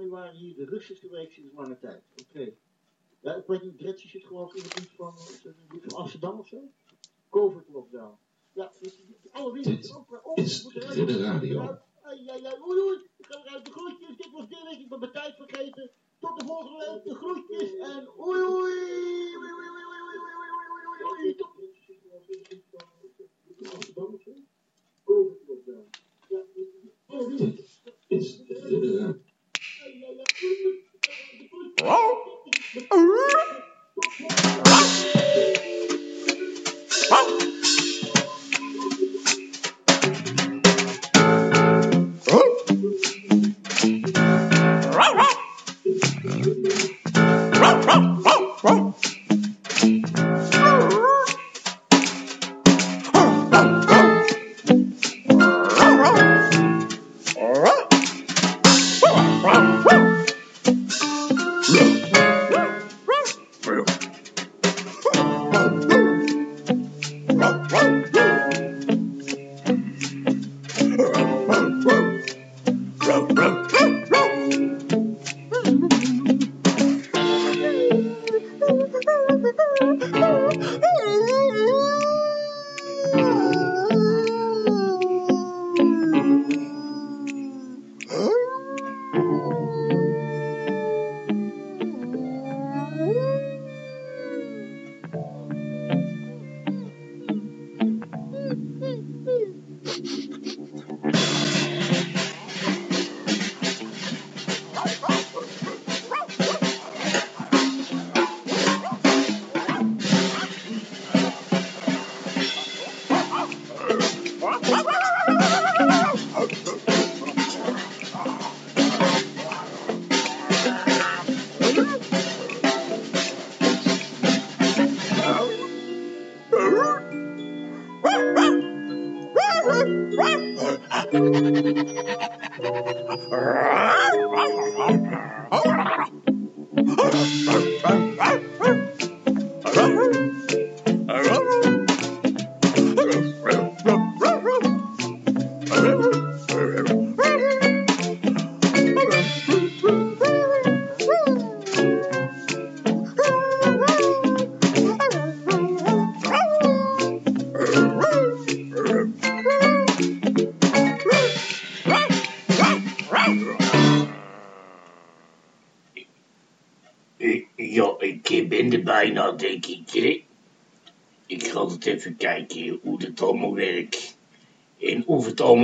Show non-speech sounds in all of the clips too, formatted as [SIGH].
januari de rustigste week sinds lange tijd. Oké. Ja, ik weet niet, zit geloof ik in de buurt van, eh, van Amsterdam of zo. Covid-lockdown. Ja, dus alle winkels Dit ook weer op. is moeten Radio. Ai, ai, ai, oei, oei. Ik ga eruit de groetjes. Dit was Dirk. Ik ben mijn tijd vergeten. Tot de volgende week. De groetjes en oei, oei. Oei, oei, oei, oei, oei, oei, oei, oei, oei, oei. Tot- Amsterdam of zo? Covid-lockdown. Ja, alle. Dit is Ridder Radio. Wow.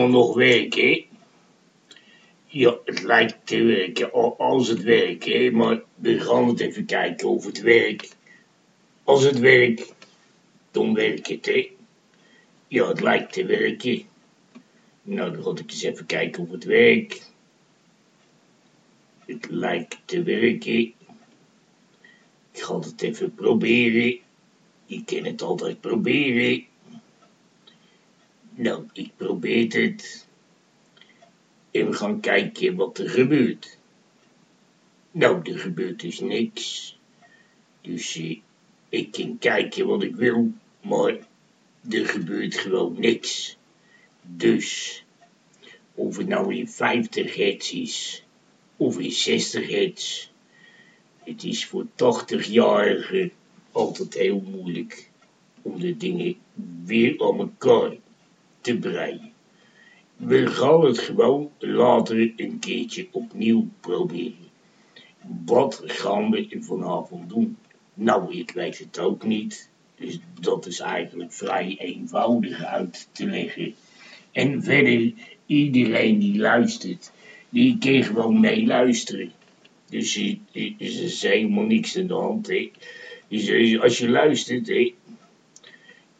Allemaal nog werkt, hè? Ja, het lijkt te werken al- als het werkt, hè? Maar we gaan het even kijken of het werkt. Als het werkt, dan werkt het, hè? Ja, het lijkt te werken. Nou, dan ga ik eens even kijken of het werkt. Het lijkt te werken. Ik ga het even proberen. Je kan het altijd proberen. Nou, ik probeer het. En we gaan kijken wat er gebeurt. Nou, er gebeurt dus niks. Dus eh, ik kan kijken wat ik wil, maar er gebeurt gewoon niks. Dus, of het nou in 50 hertz is, of in 60 hertz, het is voor 80-jarigen altijd heel moeilijk om de dingen weer aan elkaar te breien. We gaan het gewoon later een keertje opnieuw proberen. Wat gaan we vanavond doen? Nou, ik weet het ook niet. Dus dat is eigenlijk vrij eenvoudig uit te leggen. En verder, iedereen die luistert, die kan gewoon meeluisteren. Dus eh, eh, er is helemaal niks aan de hand. Dus als je luistert,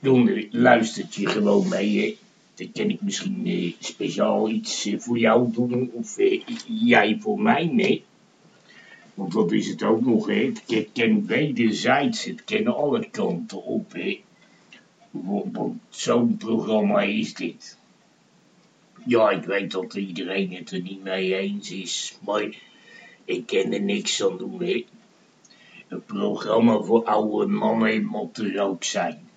dan luistert je gewoon mee. Dan kan ik misschien eh, speciaal iets eh, voor jou doen of eh, jij voor mij, nee. Want dat is het ook nog, hè. Het kan- wederzijds, het kan alle kanten op, hè. Want, zo'n programma is dit. Ja, ik weet dat iedereen het er niet mee eens is, maar ik kan er niks aan doen, hè. Een programma voor oude mannen moet er ook zijn.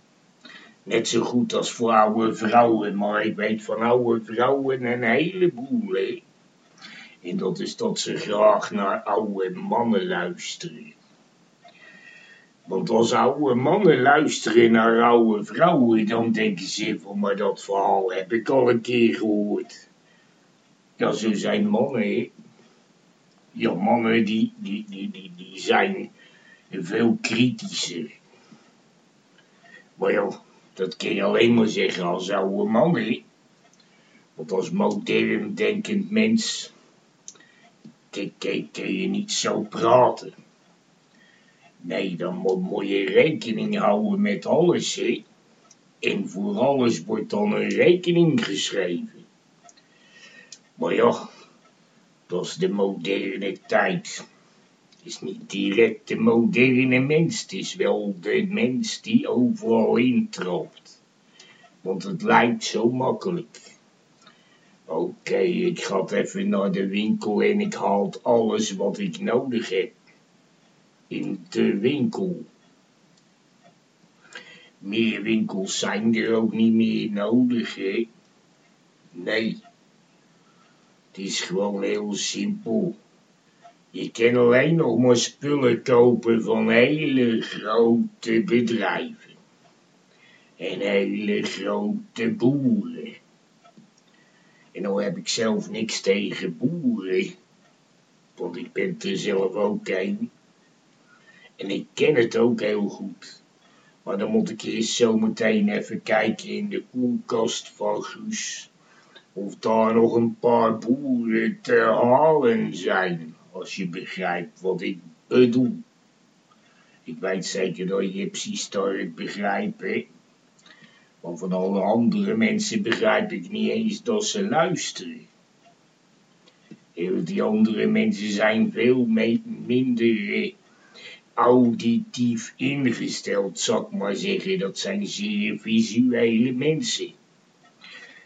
Net zo goed als voor oude vrouwen, maar ik weet van oude vrouwen een heleboel, hè. En dat is dat ze graag naar oude mannen luisteren. Want als oude mannen luisteren naar oude vrouwen, dan denken ze van, maar dat verhaal heb ik al een keer gehoord. Ja, zo zijn mannen, hè. Ja, mannen die, die, die, die, die zijn veel kritischer. Maar ja, dat kun je alleen maar zeggen als oude man, hè. Want als modern denkend mens kun je niet zo praten. Nee, dan moet je rekening houden met alles, hè. En voor alles wordt dan een rekening geschreven. Maar ja, dat is de moderne tijd. Is niet direct de moderne mens, het is wel de mens die overal intrapt. Want het lijkt zo makkelijk. Oké, ik ga even naar de winkel en ik haal alles wat ik nodig heb. In de winkel. Meer winkels zijn er ook niet meer nodig, hè? Nee. Het is gewoon heel simpel. Je kan alleen nog maar spullen kopen van hele grote bedrijven. En hele grote boeren. En nou heb ik zelf niks tegen boeren. Want ik ben er zelf ook een. En ik ken het ook heel goed. Maar dan moet ik eerst zo meteen even kijken in de koelkast van Guus. Of daar nog een paar boeren te halen zijn. Als je begrijpt wat ik bedoel. Ik weet zeker dat je precies het begrijpen. Maar van alle andere mensen begrijp ik niet eens dat ze luisteren. Heel die andere mensen zijn veel minder eh, auditief ingesteld, zal ik maar zeggen. Dat zijn zeer visuele mensen.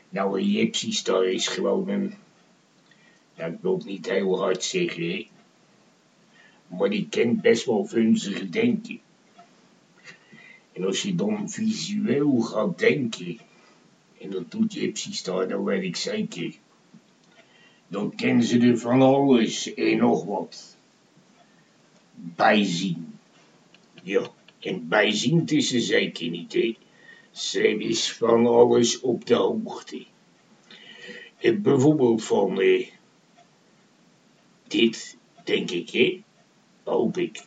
Nou, een Jipsy is gewoon een... Wil het niet heel hard zeggen, maar die kent best wel vunzige denken. En als je dan visueel gaat denken, en dat doet Gypsy Star, dat weet ik zeker, dan kennen ze er van alles en nog wat. Bijzien. Ja, en bijzien is ze zeker niet, hè. Ze is van alles op de hoogte. En bijvoorbeeld van eh, dit, denk ik, hè. Hoop ik.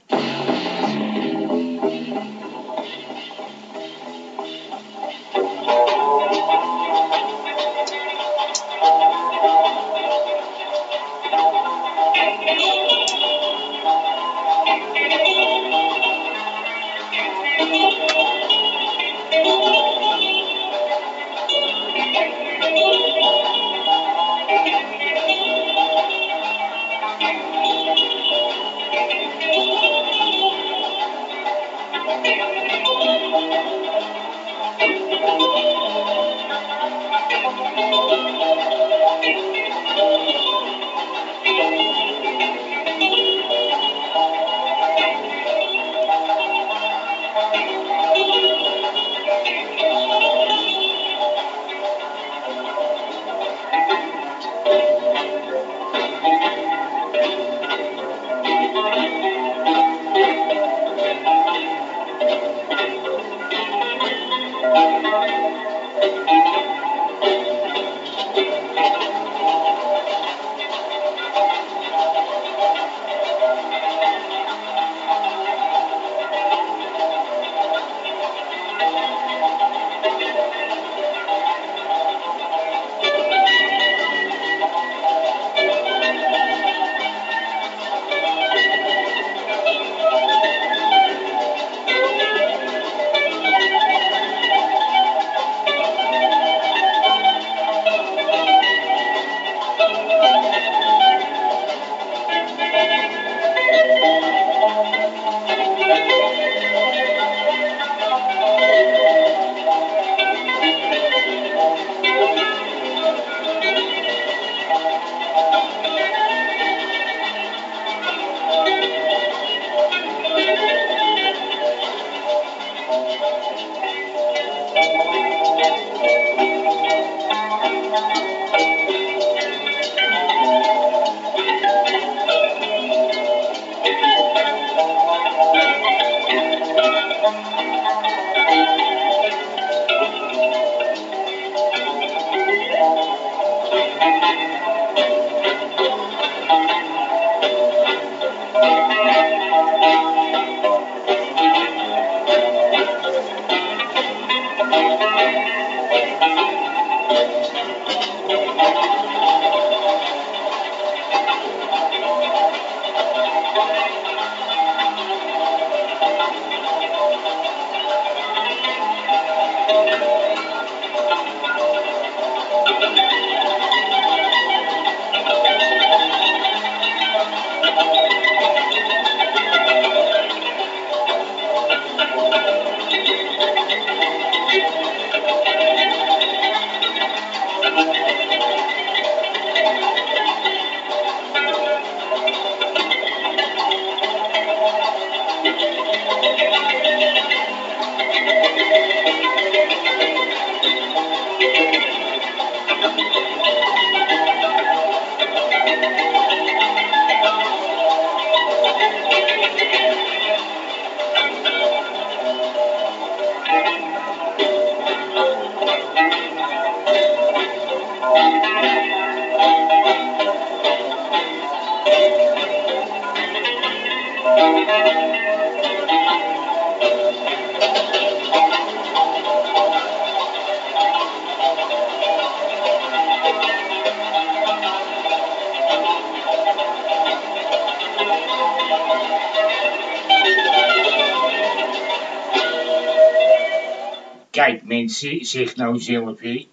Zeg nou zelf hè.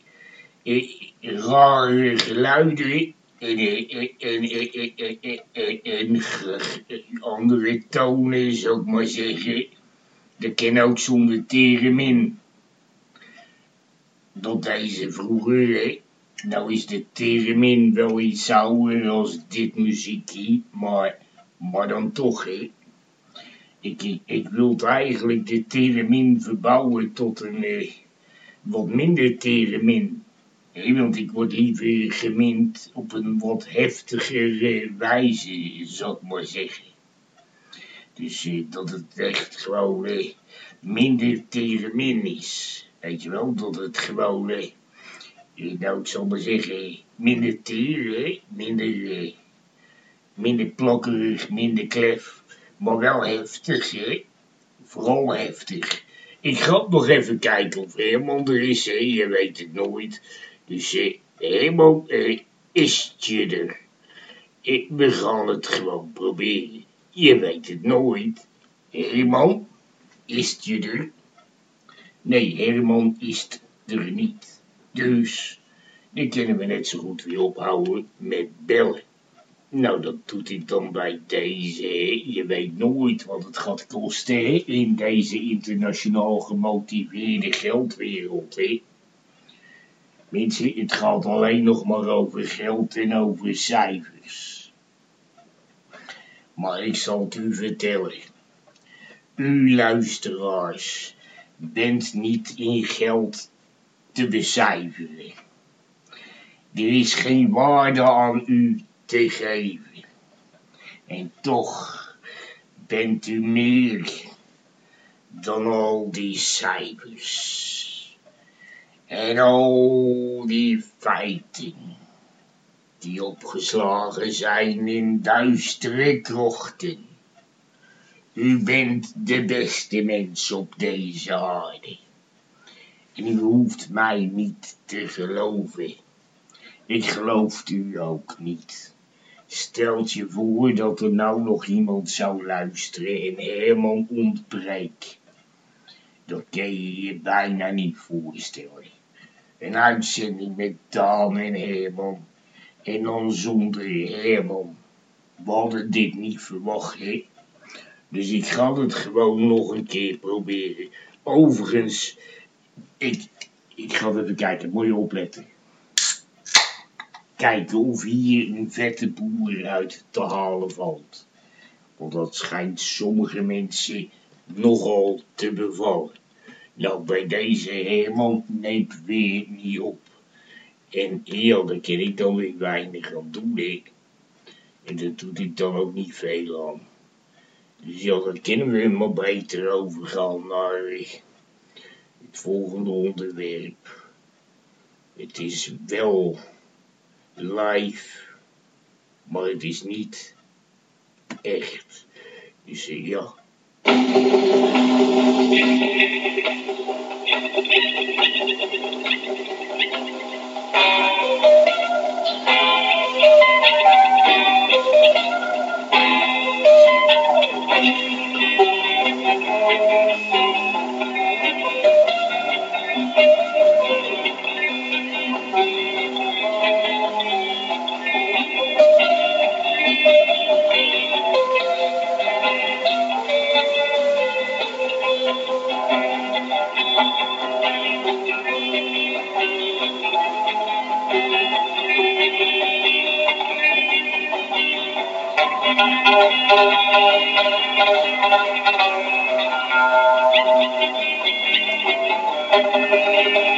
Eh, rare geluiden en, en, en, en, andere tonen, zou ik maar zeggen. Dat kan ook zonder teremin. Dat deze vroeger, hè. Nou is de teremin wel iets ouder als dit muziekje, maar, maar dan toch, hè. Ik, ik, ik wil eigenlijk de teremin verbouwen tot een eh, wat minder teremin. Nee, want ik word liever gemind op een wat heftigere wijze, zou ik maar zeggen. Dus eh, dat het echt gewoon eh, minder teremin is. Weet je wel, dat het gewoon, eh, eh, nou ik zal maar zeggen, minder teer, minder, minder plakkerig, minder klef, maar wel heftig, hè? vooral heftig. Ik ga nog even kijken of Herman er is, hè? je weet het nooit. Dus eh, Herman, eh, is je er? Eh, we het gewoon proberen. Je weet het nooit. Herman, is je er? Nee, Herman is er niet. Dus, die kunnen we net zo goed weer ophouden met bellen. Nou, dat doet hij dan bij deze. Je weet nooit wat het gaat kosten in deze internationaal gemotiveerde geldwereld. Hè. Mensen, het gaat alleen nog maar over geld en over cijfers. Maar ik zal het u vertellen. U luisteraars bent niet in geld te becijferen. Er is geen waarde aan u te geven. En toch bent u meer dan al die cijfers. En al die feiten die opgeslagen zijn in duistere krochten. U bent de beste mens op deze aarde. En u hoeft mij niet te geloven. Ik geloof u ook niet. Stelt je voor dat er nou nog iemand zou luisteren en Herman ontbreekt. Dat kun je je bijna niet voorstellen. Een uitzending met Daan en Herman. En dan zonder Herman. We hadden dit niet verwacht, hè? Dus ik ga het gewoon nog een keer proberen. Overigens, ik, ik ga even kijken, moet je opletten. Kijken of hier een vette boer uit te halen valt. Want dat schijnt sommige mensen nogal te bevallen. Nou, bij deze Herman neemt weer niet op. En ja, daar kan ik dan weer weinig aan doen, hè. En daar doet ik dan ook niet veel aan. Dus ja, dan kunnen we maar beter overgaan naar het volgende onderwerp. Het is wel live, maar het is niet echt. Dus uh, ja. Nou, ik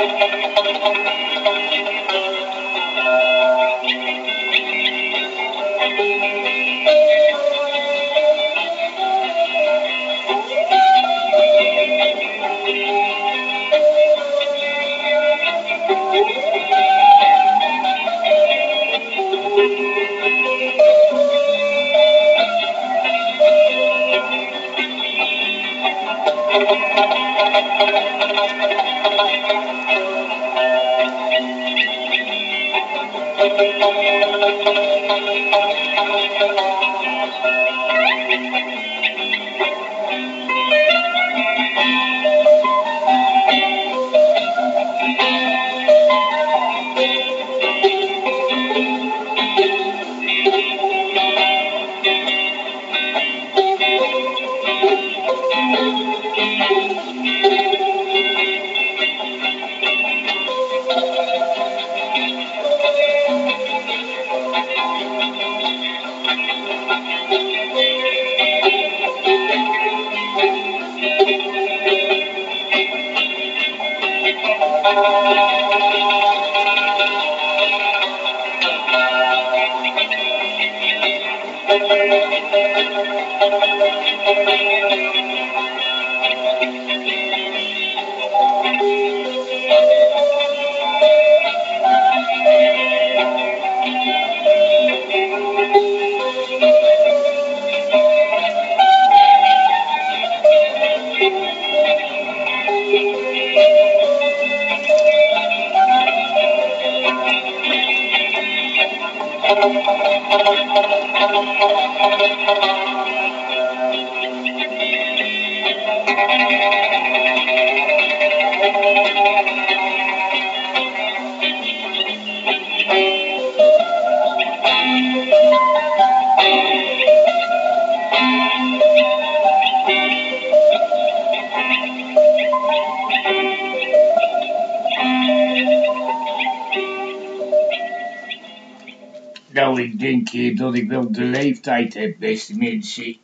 de leeftijd heb, beste mensen.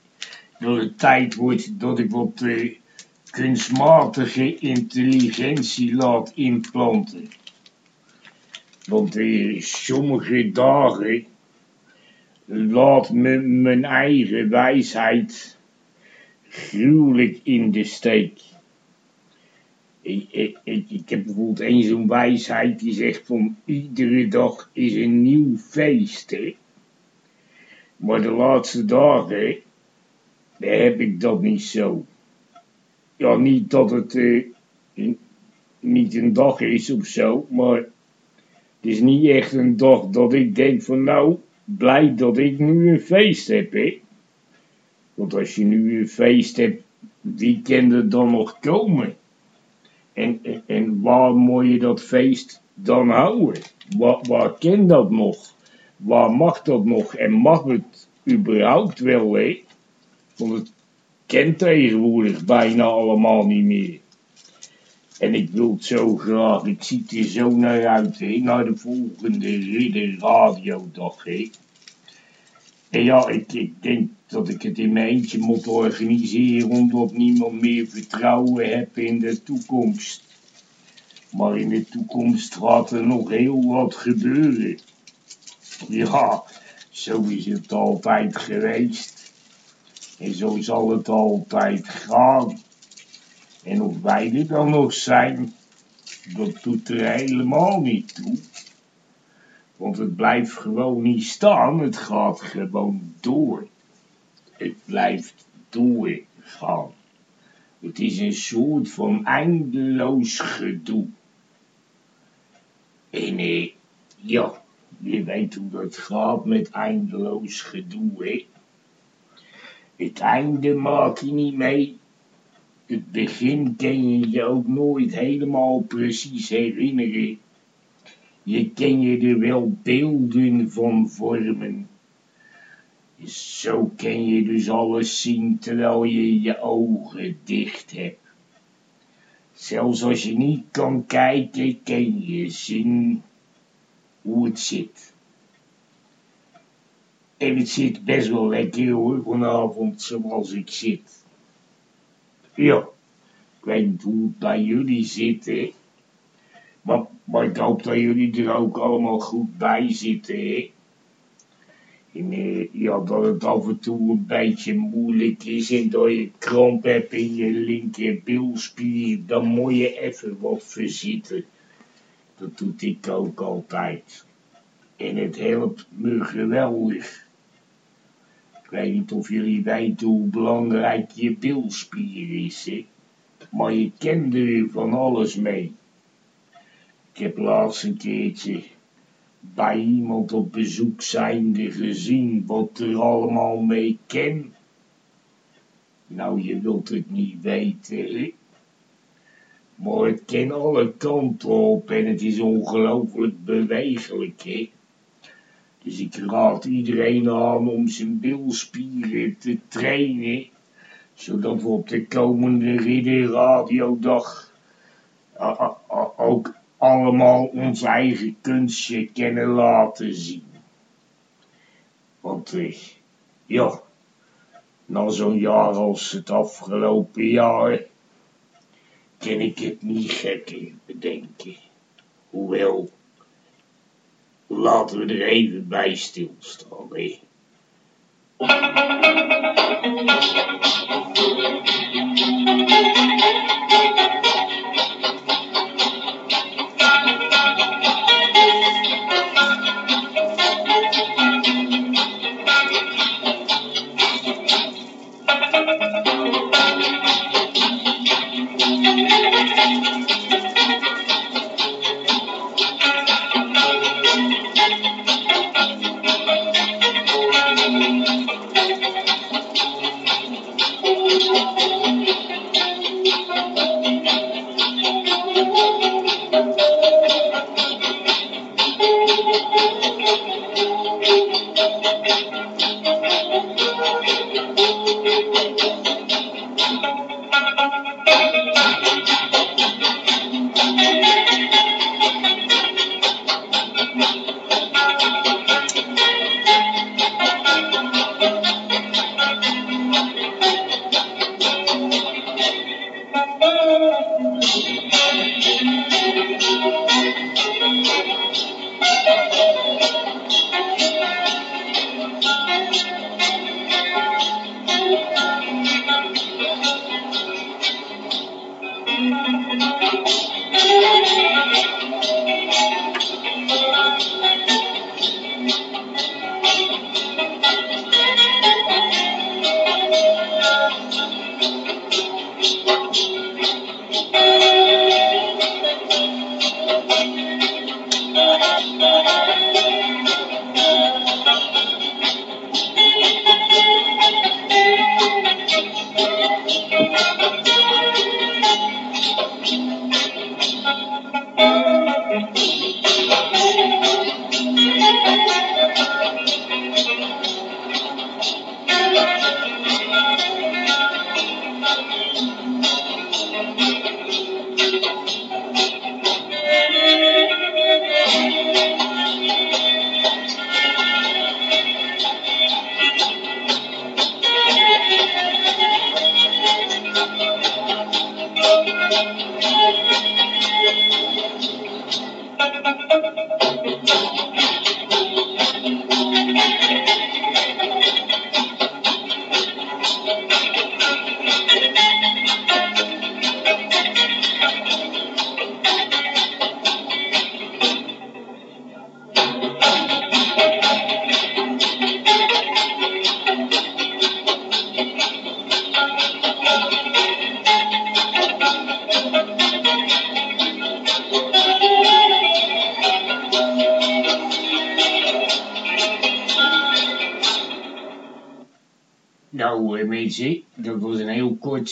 Dat het tijd wordt dat ik wat eh, kunstmatige intelligentie laat implanten. Want eh, sommige dagen laat me mijn eigen wijsheid gruwelijk in de steek. Ik, ik, ik, heb bijvoorbeeld één zo'n wijsheid die zegt van iedere dag is een nieuw feest. Maar de laatste dagen heb ik dat niet zo. Ja, niet dat het eh, niet een dag is of zo, maar het is niet echt een dag dat ik denk van nou, blij dat ik nu een feest heb. Want als je nu een feest hebt, wie kan er dan nog komen? En, en, waar moet je dat feest dan houden? Waar, waar kan dat nog? Waar mag dat nog? En mag het überhaupt wel, hè? Want het kent tegenwoordig bijna allemaal niet meer. En ik wil het zo graag, ik zie er zo naar uit, naar de volgende Ridder Radiodag, hè. En ja, ik, ik denk dat ik het in mijn eentje moet organiseren, omdat niemand meer vertrouwen heeft in de toekomst. Maar in de toekomst gaat er nog heel wat gebeuren. [LAUGHS] Ja, zo is het altijd geweest. En zo zal het altijd gaan. En of wij er dan nog zijn, dat doet er helemaal niet toe. Want het blijft gewoon niet staan, het gaat gewoon door. Het blijft doorgaan. Het is een soort van eindeloos gedoe. En eh, ja, je weet hoe dat gaat met eindeloos gedoe, hè. Het einde maak je niet mee. Het begin kan je je ook nooit helemaal precies herinneren. Je kan je er wel beelden van vormen. Zo kan je dus alles zien terwijl je je ogen dicht hebt. Zelfs als je niet kan kijken, kan je zien hoe het zit. En het zit best wel lekker hoor, vanavond zoals ik zit. Ja, ik weet niet hoe het bij jullie zit. Maar, maar ik hoop dat jullie er ook allemaal goed bij zitten, eh, ja, dat het af en toe een beetje moeilijk is en dat je kramp hebt in je linker bilspier, dan moet je even wat verzitten. Dat doet ik ook altijd. En het helpt me geweldig. Ik weet niet of jullie weten hoe belangrijk je bilspier is, hè? maar je kent er van alles mee. Ik heb laatst een keertje bij iemand op bezoek zijnde gezien wat er allemaal mee ken. Nou, je wilt het niet weten, hè? Maar het kan alle kanten op en het is ongelooflijk bewegelijk, hè? Dus ik raad iedereen aan om zijn bilspieren te trainen, zodat we op de komende Ridder Radiodag ook allemaal ons eigen kunstje kunnen laten zien. Want eh, ja, na zo'n jaar als het afgelopen jaar, kan ik het niet gekker bedenken. Hoewel, laten we er even bij stilstaan, hè.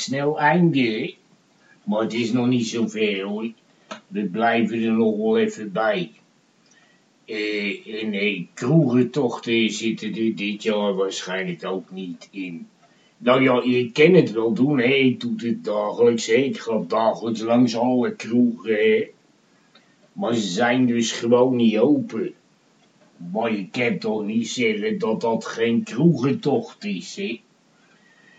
Snel einde. Maar het is nog niet zo ver hoor. We blijven er nog wel even bij. Eh, en eh, kroegentochten zitten er dit jaar waarschijnlijk ook niet in. Nou ja, je kan het wel doen, hè. Ik doe het dagelijks, hè. Ik ga dagelijks langs alle kroegen. Maar ze zijn dus gewoon niet open. Maar je kan toch niet zeggen dat dat geen kroegentocht is, hè.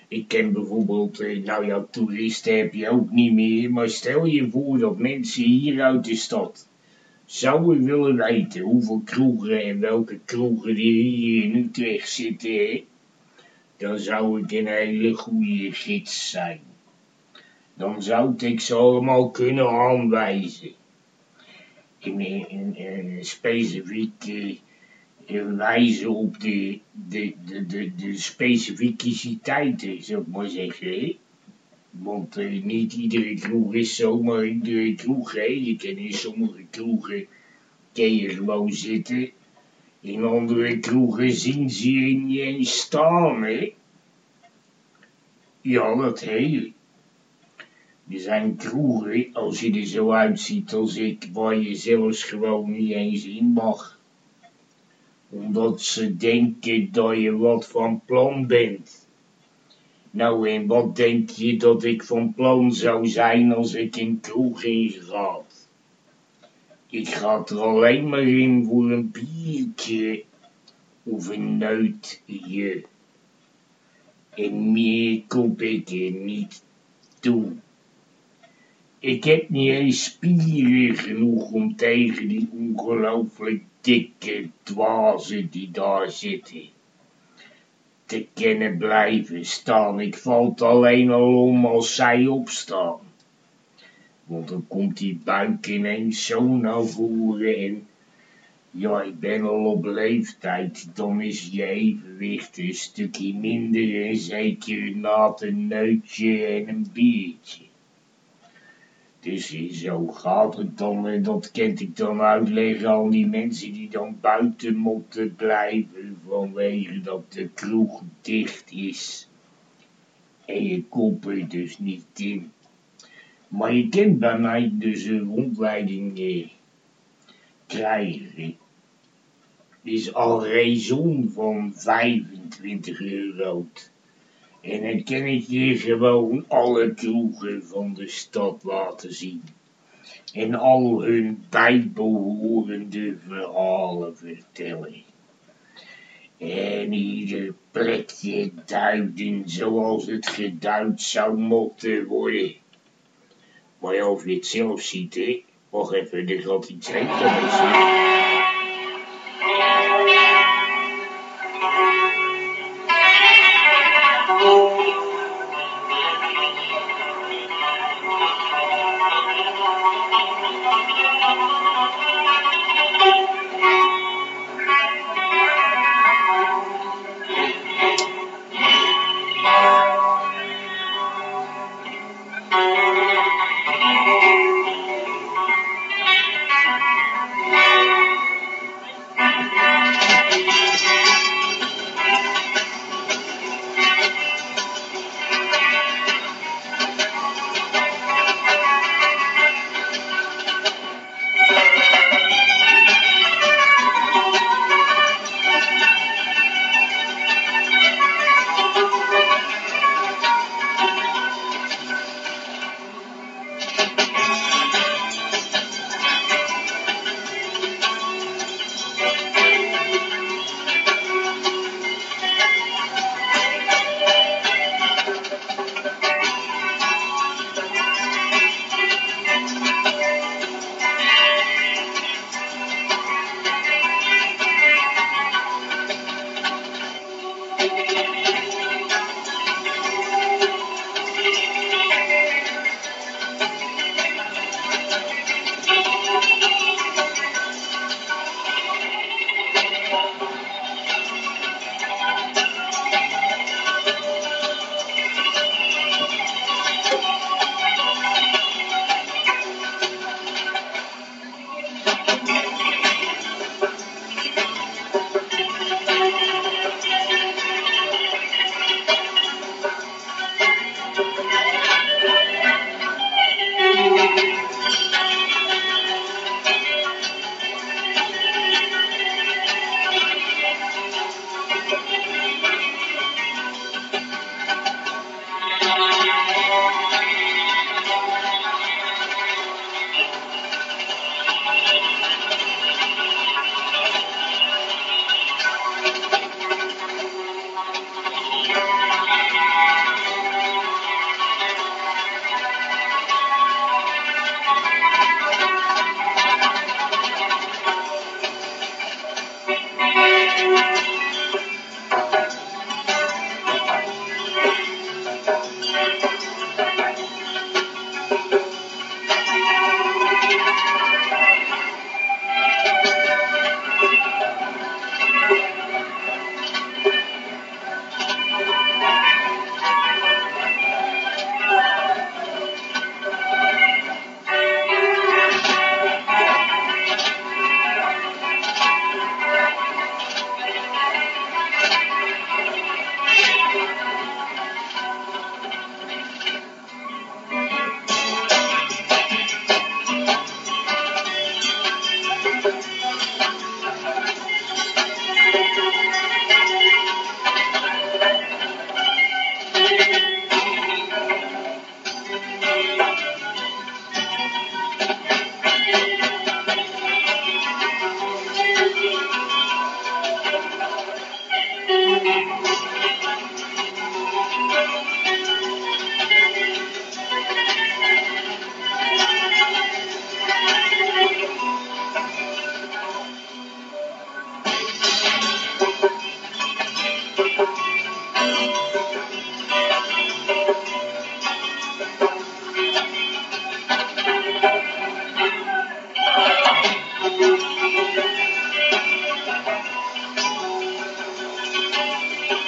Ik ken bijvoorbeeld, eh, nou ja, toeristen heb je ook niet meer, maar stel je voor dat mensen hier uit de stad zouden willen weten hoeveel kroegen en welke kroegen er hier in Utrecht zitten, dan zou ik een hele goede gids zijn. Dan zou ik ze allemaal kunnen aanwijzen. En, en, en, en specifiek wijzen op de, de, de, de, de specificiteiten, zou ik maar zeggen. Want eh, niet iedere kroeg is zomaar iedere kroeg. Hè? Je kan in sommige kroegen kan je gewoon zitten. In andere kroegen zien ze je niet eens staan. Hè? Ja, dat hele. Er zijn kroegen, als je er zo uitziet als ik, waar je zelfs gewoon niet eens in mag. Omdat ze denken dat je wat van plan bent. Nou, en wat denk je dat ik van plan zou zijn als ik een kroeg inga? Ik ga er alleen maar in voor een biertje of een neutje. En meer koop ik er niet toe. Ik heb niet eens spieren genoeg om tegen die ongelooflijk dikke dwazen die daar zitten te kunnen blijven staan. Ik valt alleen al om als zij opstaan. Want dan komt die buik ineens zo naar voren en ja, ik ben al op leeftijd, dan is je evenwicht een stukje minder en zeker na een neutje en een biertje. Dus zo gaat het dan en dat kent ik dan uitleggen aan die mensen die dan buiten moeten blijven vanwege dat de kroeg dicht is. En je komt er dus niet in. Maar je kunt bij mij dus een rondleiding eh, krijgen. is al raison van 25 euro. En dan kan ik je gewoon alle kroegen van de stad laten zien. En al hun bijbehorende verhalen vertellen. En ieder plekje duiden zoals het geduid zou moeten worden. Maar of je het zelf ziet, hè. Wacht even, er gaat iets heen.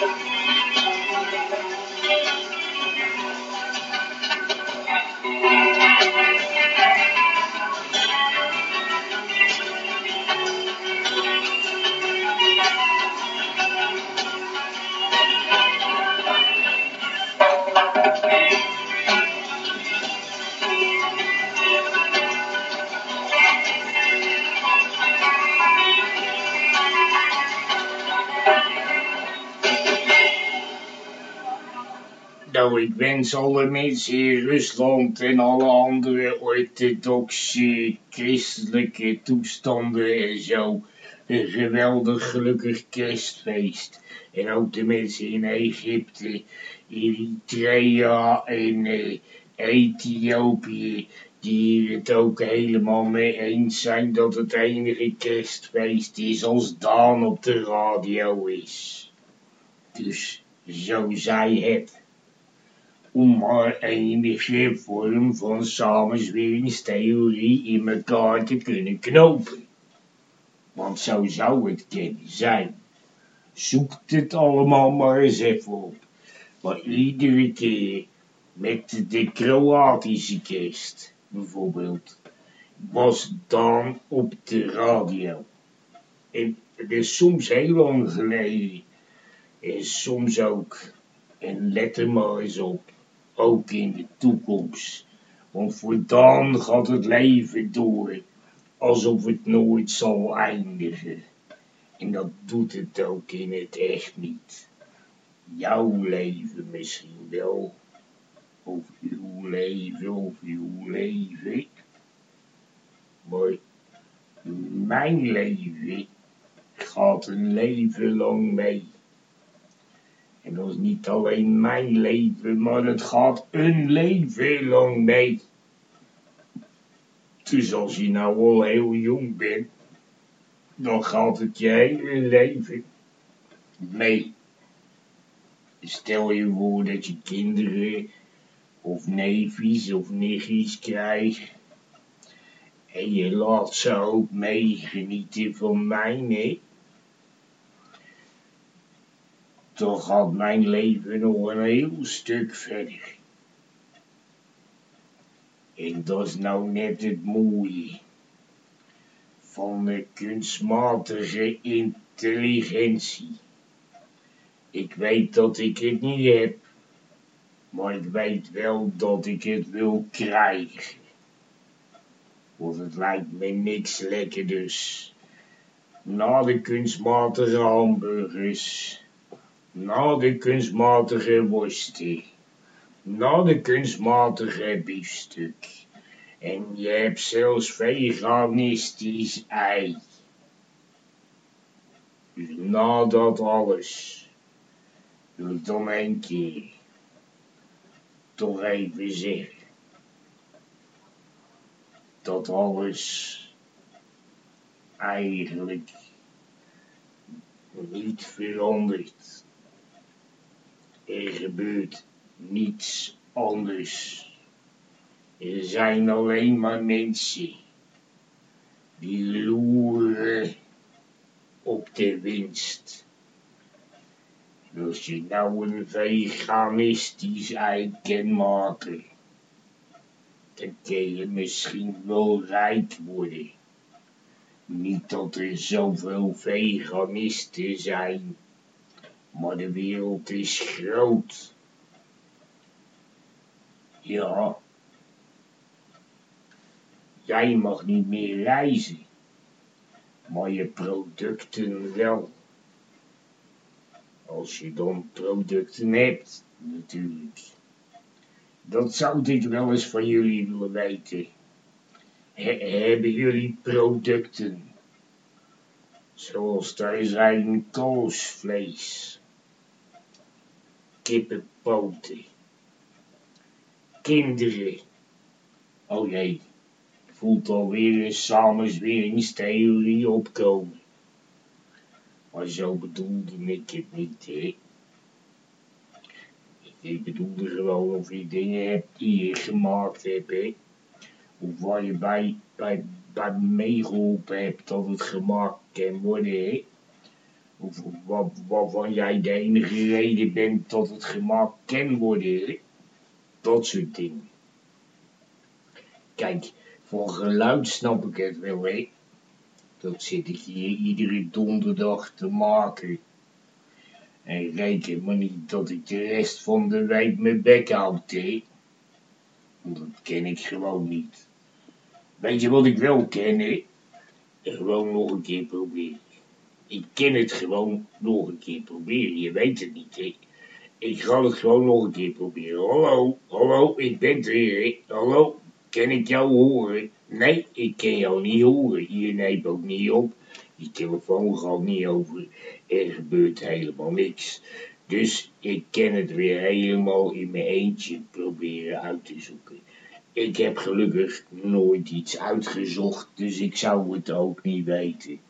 Thank you. Ik wens alle mensen in Rusland en alle andere orthodoxe christelijke toestanden en zo een geweldig gelukkig kerstfeest. En ook de mensen in Egypte, Eritrea en uh, Ethiopië, die het ook helemaal mee eens zijn dat het enige kerstfeest is als Daan op de radio is. Dus zo zei het om maar enige vorm van samenzweringstheorie in elkaar te kunnen knopen. Want zo zou het kunnen zijn. Zoek het allemaal maar eens even op. Maar iedere keer met de Kroatische kerst bijvoorbeeld was dan op de radio. En het is soms heel lang geleden. En soms ook. En let er maar eens op ook in de toekomst. Want voor dan gaat het leven door, alsof het nooit zal eindigen. En dat doet het ook in het echt niet. Jouw leven misschien wel, of uw leven, of uw leven. Maar mijn leven gaat een leven lang mee. En dat is niet alleen mijn leven, maar het gaat een leven lang mee. Dus als je nou al heel jong bent, dan gaat het je hele leven mee. Stel je voor dat je kinderen of neefjes of nichtjes krijgt. En je laat ze ook meegenieten van mij, nee? Toch gaat mijn leven nog een heel stuk verder. En dat is nou net het mooie van de kunstmatige intelligentie. Ik weet dat ik het niet heb, maar ik weet wel dat ik het wil krijgen. Want het lijkt me niks lekker dus. Na de kunstmatige hamburgers na de kunstmatige worsten, na de kunstmatige biefstuk. En je hebt zelfs veganistisch ei. Dus na dat alles wil ik dan een keer toch even zeggen dat alles eigenlijk niet verandert. Er gebeurt niets anders. Er zijn alleen maar mensen die loeren op de winst. als je nou een veganistisch ei kan maken, dan kun je misschien wel rijk worden. Niet dat er zoveel veganisten zijn maar de wereld is groot. Ja. Jij mag niet meer reizen, maar je producten wel. Als je dan producten hebt, natuurlijk. Dat zou ik wel eens van jullie willen weten. hebben jullie producten? Zoals daar zijn koolsvlees kippenpoten. Kinderen. Oh jee, voelt alweer een samenzweringstheorie opkomen. Maar zo bedoelde ik het niet, hè. Ik bedoelde gewoon of je dingen hebt die je gemaakt hebt, hè. Of waar je bij, bij, bij meegeholpen hebt dat het gemaakt kan worden, hè. Waarvan jij de enige reden bent dat het gemaakt kan worden. Dat soort dingen. Kijk, voor geluid snap ik het wel, hè. Dat zit ik hier iedere donderdag te maken. En reken maar niet dat ik de rest van de week mijn bek houd, hè. Dat ken ik gewoon niet. Weet je wat ik wel ken, hè? Gewoon nog een keer proberen ik ken het gewoon nog een keer proberen. Je weet het niet, hè. Ik ga het gewoon nog een keer proberen. Hallo, hallo, ik ben er weer. Hallo, kan ik jou horen? Nee, ik kan jou niet horen. Je neemt ook niet op. Die telefoon gaat niet over. Er gebeurt helemaal niks. Dus ik kan het weer helemaal in mijn eentje proberen uit te zoeken. Ik heb gelukkig nooit iets uitgezocht, dus ik zou het ook niet weten.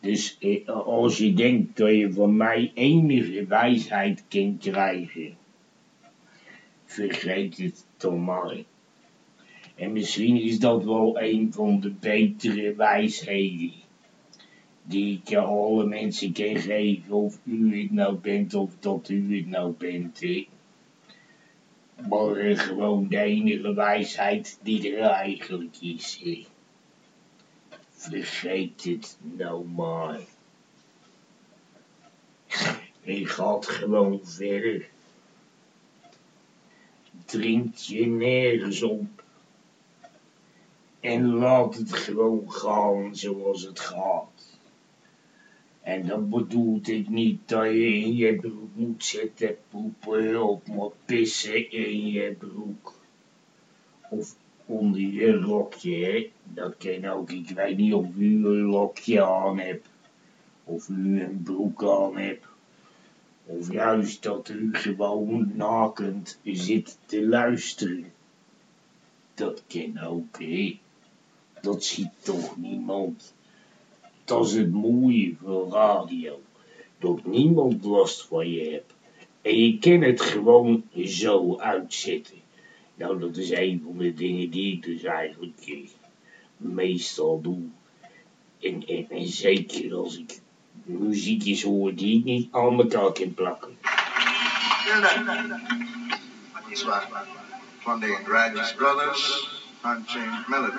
Dus eh, als je denkt dat je van mij enige wijsheid kan krijgen, vergeet het dan maar. En misschien is dat wel een van de betere wijsheden die ik alle mensen kan geven, of u het nou bent of dat u het nou bent. Maar gewoon de enige wijsheid die er eigenlijk is. Vergeet het nou maar. En gaat gewoon verder. Drink je nergens op. En laat het gewoon gaan zoals het gaat. En dat bedoelt ik niet dat je in je broek moet zitten poepen of moet pissen in je broek. Of onder je rokje, hè. Dat kan ook. Ik weet niet of u een lokje aan hebt. Of u een broek aan hebt. Of juist dat u gewoon nakend zit te luisteren. Dat kan ook, hè. Dat ziet toch niemand. Dat is het mooie van radio. Dat niemand last van je hebt. En je kan het gewoon zo uitzetten. Nou, dat is een van de dingen die ik dus eigenlijk eh, meestal doe. En, en, en zeker als ik muziekjes hoor die ik niet aan elkaar kan plakken. That's right. One day in Raggers Brothers, Unchained Melody.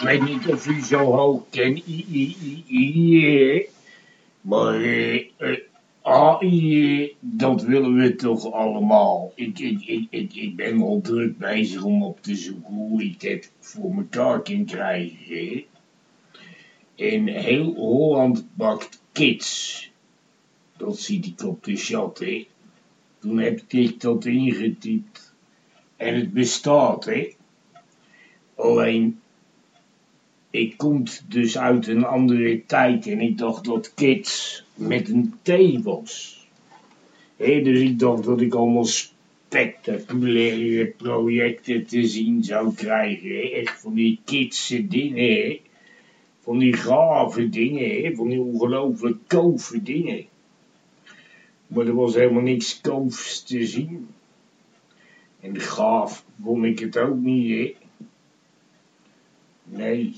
ik weet niet of u zo hoog kent. I, I, I, I, maar eh, eh, AI, eh, dat willen we toch allemaal. Ik, ik, ik, ik, ik ben al druk bezig om op te zoeken hoe ik het voor mekaar kan krijgen. En heel Holland bakt kids. Dat zie ik op de chat, hè. Toen heb ik dat ingetypt. En het bestaat, hè. Alleen, ik kom dus uit een andere tijd en ik dacht dat kids met een T was. Hé, dus ik dacht dat ik allemaal spectaculaire projecten te zien zou krijgen. Echt van die kidse dingen, hè. Van die gave dingen. Van die ongelooflijk kove dingen. Maar er was helemaal niks koofs te zien. En gaaf vond ik het ook niet. Nee,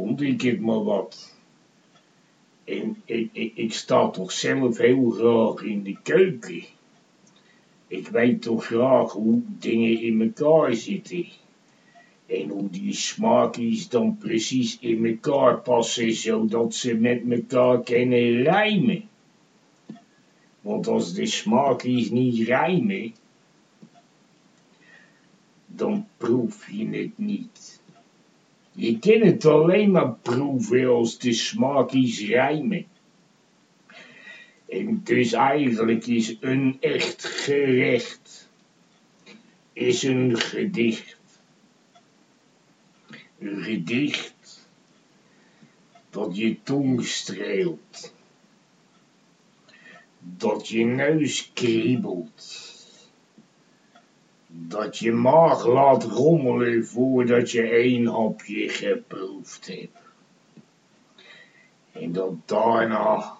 vond ik het maar wat. En ik, ik, sta toch zelf heel graag in de keuken. Ik weet toch graag hoe dingen in elkaar zitten. En hoe die smaakjes dan precies in elkaar passen, zodat ze met elkaar kunnen rijmen. Want als de smaakjes niet rijmen, dan proef je het niet. Je kan het alleen maar proeven als de smaakjes rijmen. En dus eigenlijk is een echt gerecht, is een gedicht. Een gedicht dat je tong streelt, dat je neus kriebelt dat je maag laat rommelen voordat je één hapje geproefd hebt. En dat daarna,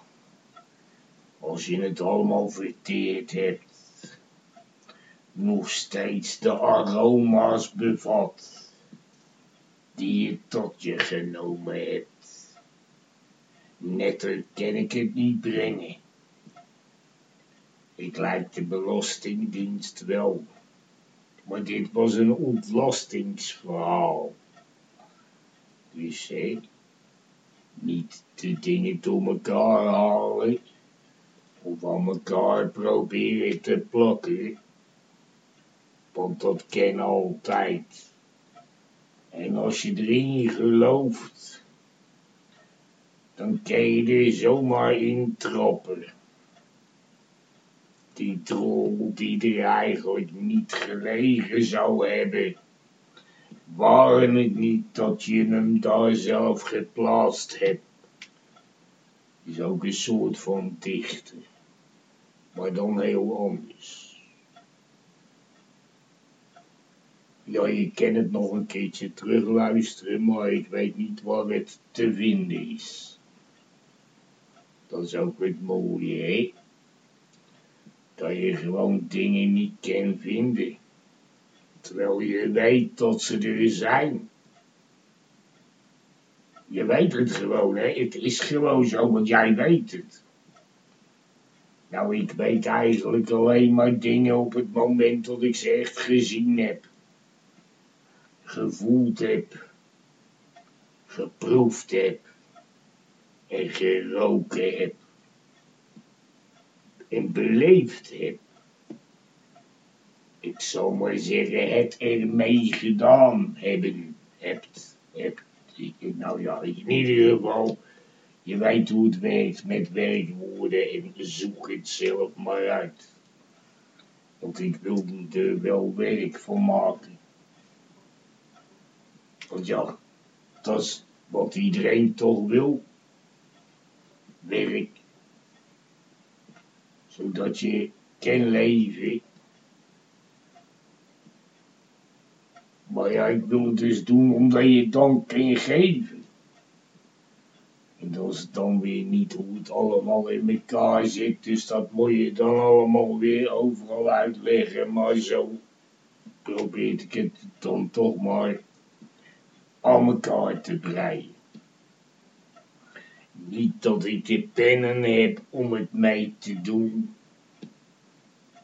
als je het allemaal verteerd hebt, nog steeds de aroma's bevat die je tot je genomen hebt. Netter kan ik het niet brengen. Ik lijk de Belastingdienst wel. Maar dit was een ontlastingsverhaal. Dus hé, niet de dingen door elkaar halen of aan elkaar proberen te plakken. Want dat kan altijd. En als je erin gelooft, dan kan je er zomaar in trappen die drol die er eigenlijk niet gelegen zou hebben. Waren het niet dat je hem daar zelf geplaatst hebt. Is ook een soort van dichter. Maar dan heel anders. Ja, je kan het nog een keertje terugluisteren, maar ik weet niet waar het te vinden is. Dat is ook het mooie, hè? Dat je gewoon dingen niet kan vinden. Terwijl je weet dat ze er zijn. Je weet het gewoon, hè. Het is gewoon zo, want jij weet het. Nou, ik weet eigenlijk alleen maar dingen op het moment dat ik ze echt gezien heb. Gevoeld heb. Geproefd heb. En geroken heb en beleefd heb. Ik zou maar zeggen, het ermee gedaan hebben, hebt, hebt. Nou ja, in ieder geval, je weet hoe het werkt met werkwoorden en zoek het zelf maar uit. Want ik wil er wel werk van maken. Want ja, dat is wat iedereen toch wil. Werk zodat je kan leven. Maar ja, ik wil het dus doen omdat je dan kan geven. En dat is dan weer niet hoe het allemaal in elkaar zit, dus dat moet je dan allemaal weer overal uitleggen. Maar zo probeer ik het dan toch maar aan elkaar te breien. Niet dat ik de pennen heb om het mee te doen,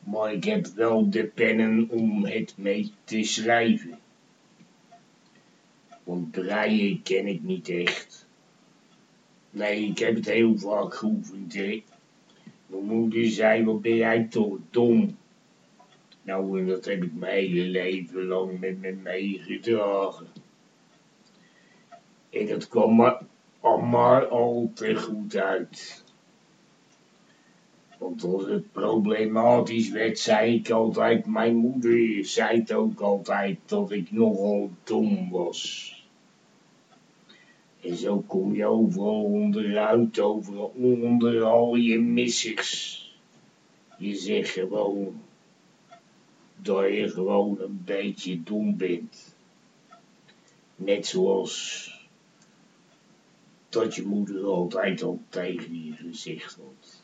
maar ik heb wel de pennen om het mee te schrijven. Want breien ken ik niet echt. Nee, ik heb het heel vaak geoefend, hè. Mijn moeder zei, wat ben jij toch dom. Nou, en dat heb ik mijn hele leven lang met me meegedragen. En dat kwam maar, maar al te goed uit. Want als het problematisch werd, zei ik altijd, mijn moeder zei het ook altijd, dat ik nogal dom was. En zo kom je overal onderuit, overal onder al je missers. Je zegt gewoon dat je gewoon een beetje dom bent. Net zoals dat je moeder altijd al tegen je gezegd had.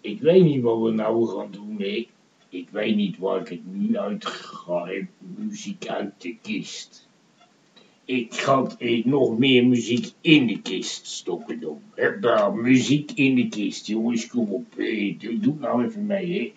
Ik weet niet wat we nou gaan doen, hè. Ik weet niet waar ik het nu uit ga, muziek uit de kist ik ga nog meer muziek in de kist stoppen dan. Daar muziek in de kist, jongens, kom op. Doe nou even mee, hè.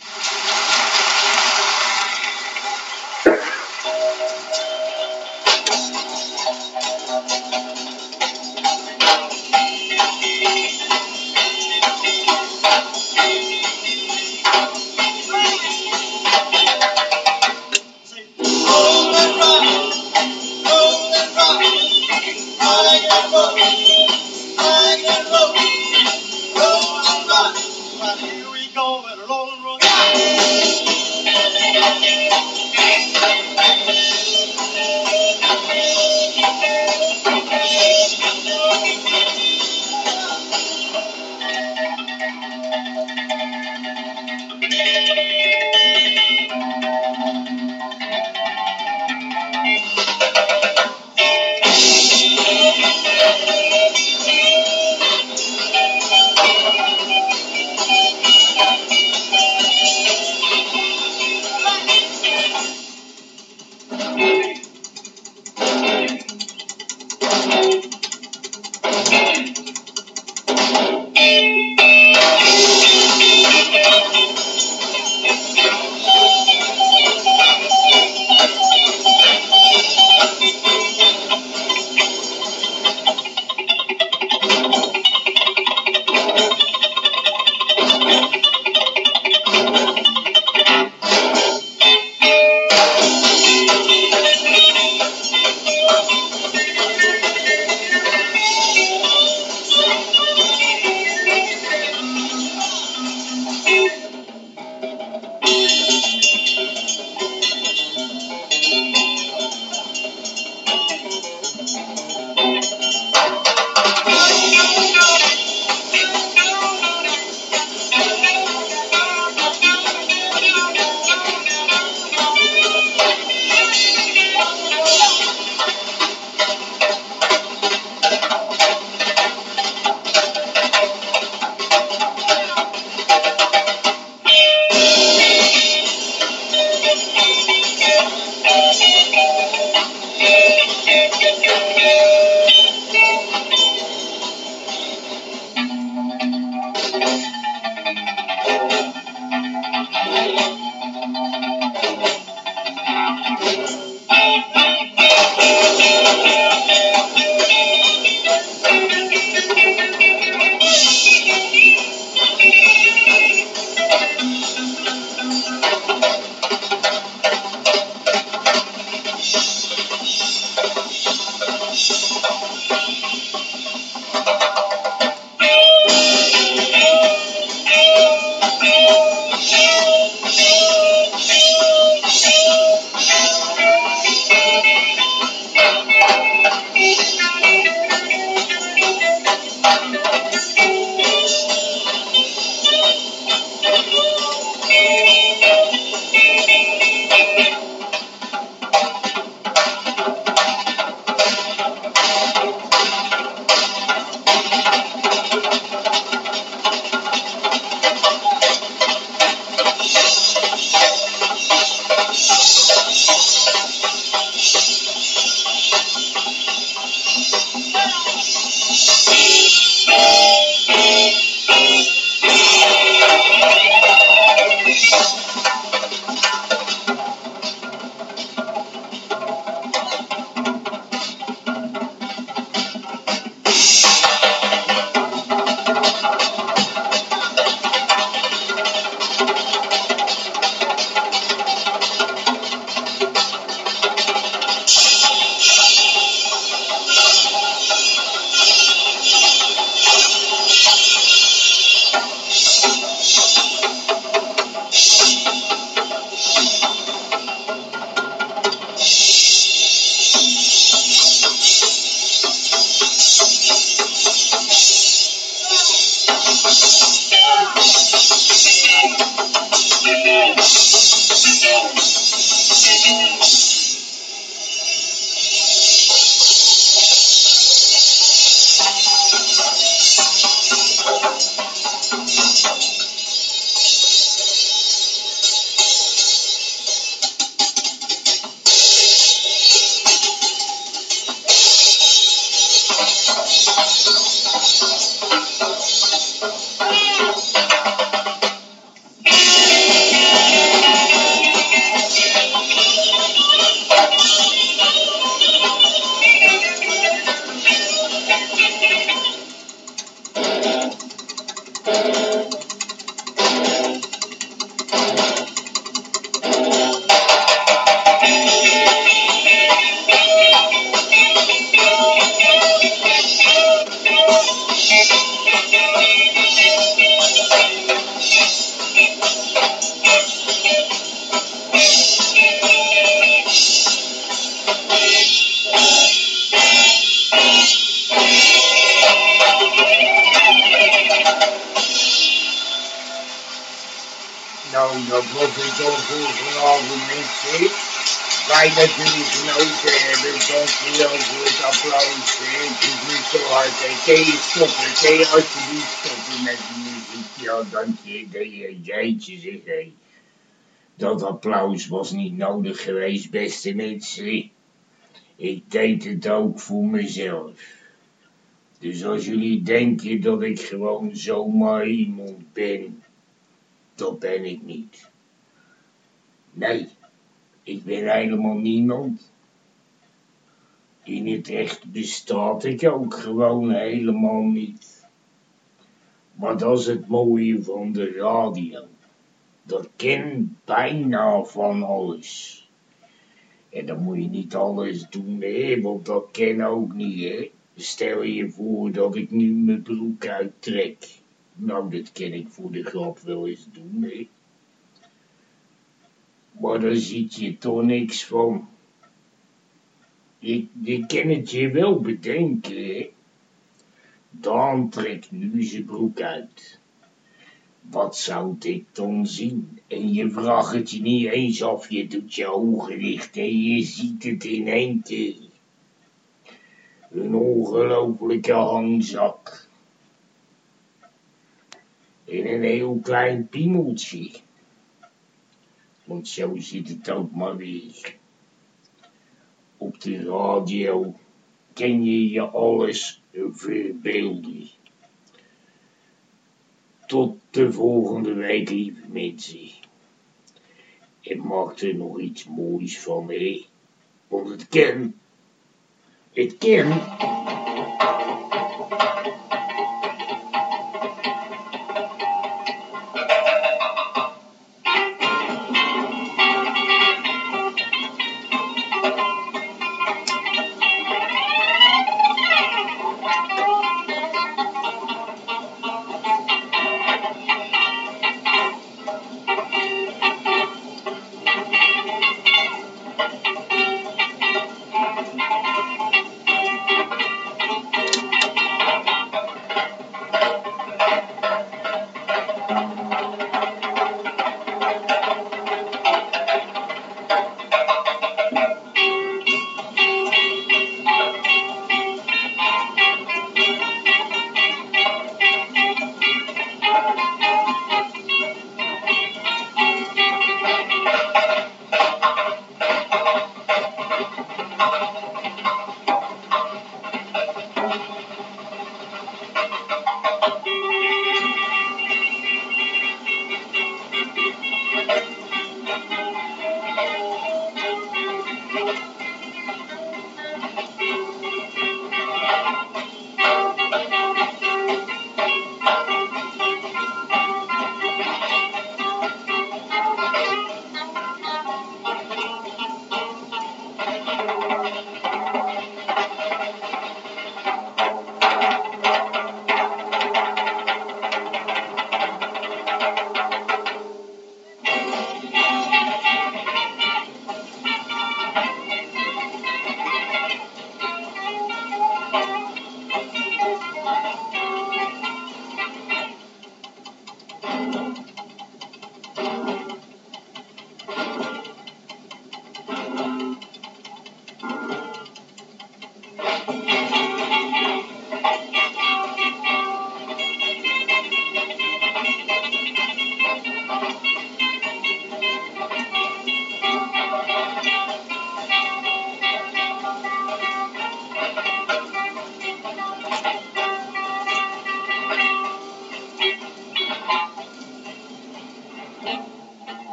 Dat applaus was niet nodig geweest, beste mensen. Ik deed het ook voor mezelf. Dus als jullie denken dat ik gewoon zomaar iemand ben, dat ben ik niet. Nee, ik ben helemaal niemand. In het echt bestaat ik ook gewoon helemaal niet. Maar dat is het mooie van de radio. Dat ken bijna van alles. En dan moet je niet alles doen, want dat ken ook niet, hè. Stel je voor dat ik nu mijn broek uittrek. Nou, dat kan ik voor de grap wel eens doen, hè. Maar daar ziet je toch niks van. Je, je kan het je wel bedenken, hè. Dan trekt nu zijn broek uit. Wat zou ik dan zien? En je vraagt het je niet eens af, je doet je ogen dicht en je ziet het in één keer. Een ongelofelijke hangzak. In een heel klein piemeltje. Want zo zit het ook maar weer. Op de radio kan je je alles verbeelden. Tot de volgende week, lieve mensen. En maak er nog iets moois van, hè. Want het kan. Het kan.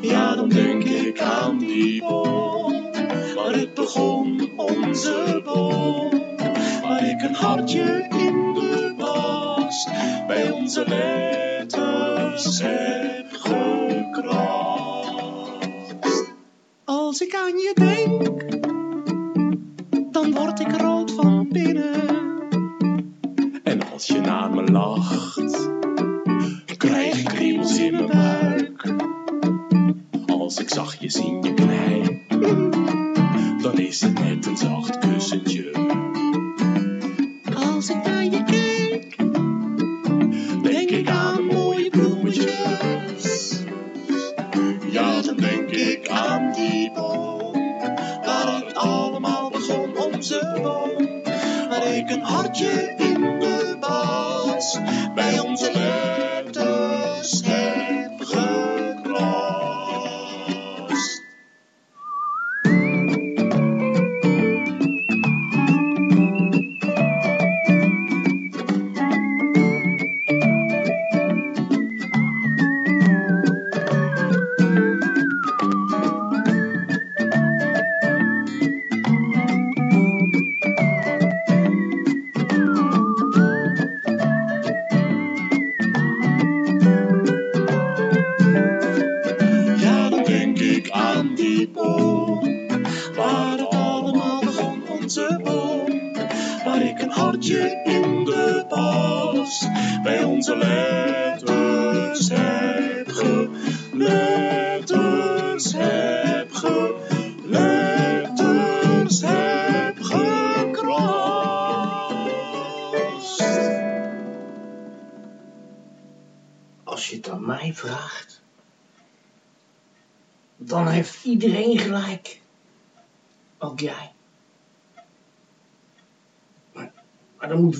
Ja, dan denk ik aan die boom, waar het begon, onze boom. Waar ik een hartje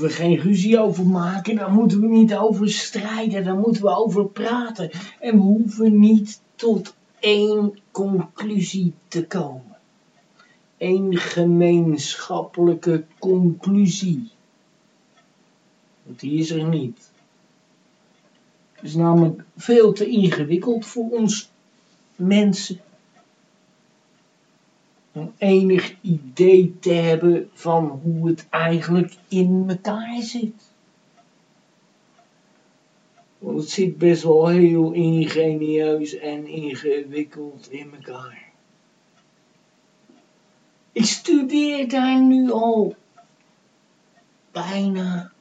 we geen ruzie over maken, daar moeten we niet over strijden, daar moeten we over praten. En we hoeven niet tot één conclusie te komen. Eén gemeenschappelijke conclusie. Want die is er niet. Het is namelijk veel te ingewikkeld voor ons mensen. Om enig idee te hebben van hoe het eigenlijk in elkaar zit. Want het zit best wel heel ingenieus en ingewikkeld in elkaar. Ik studeer daar nu al bijna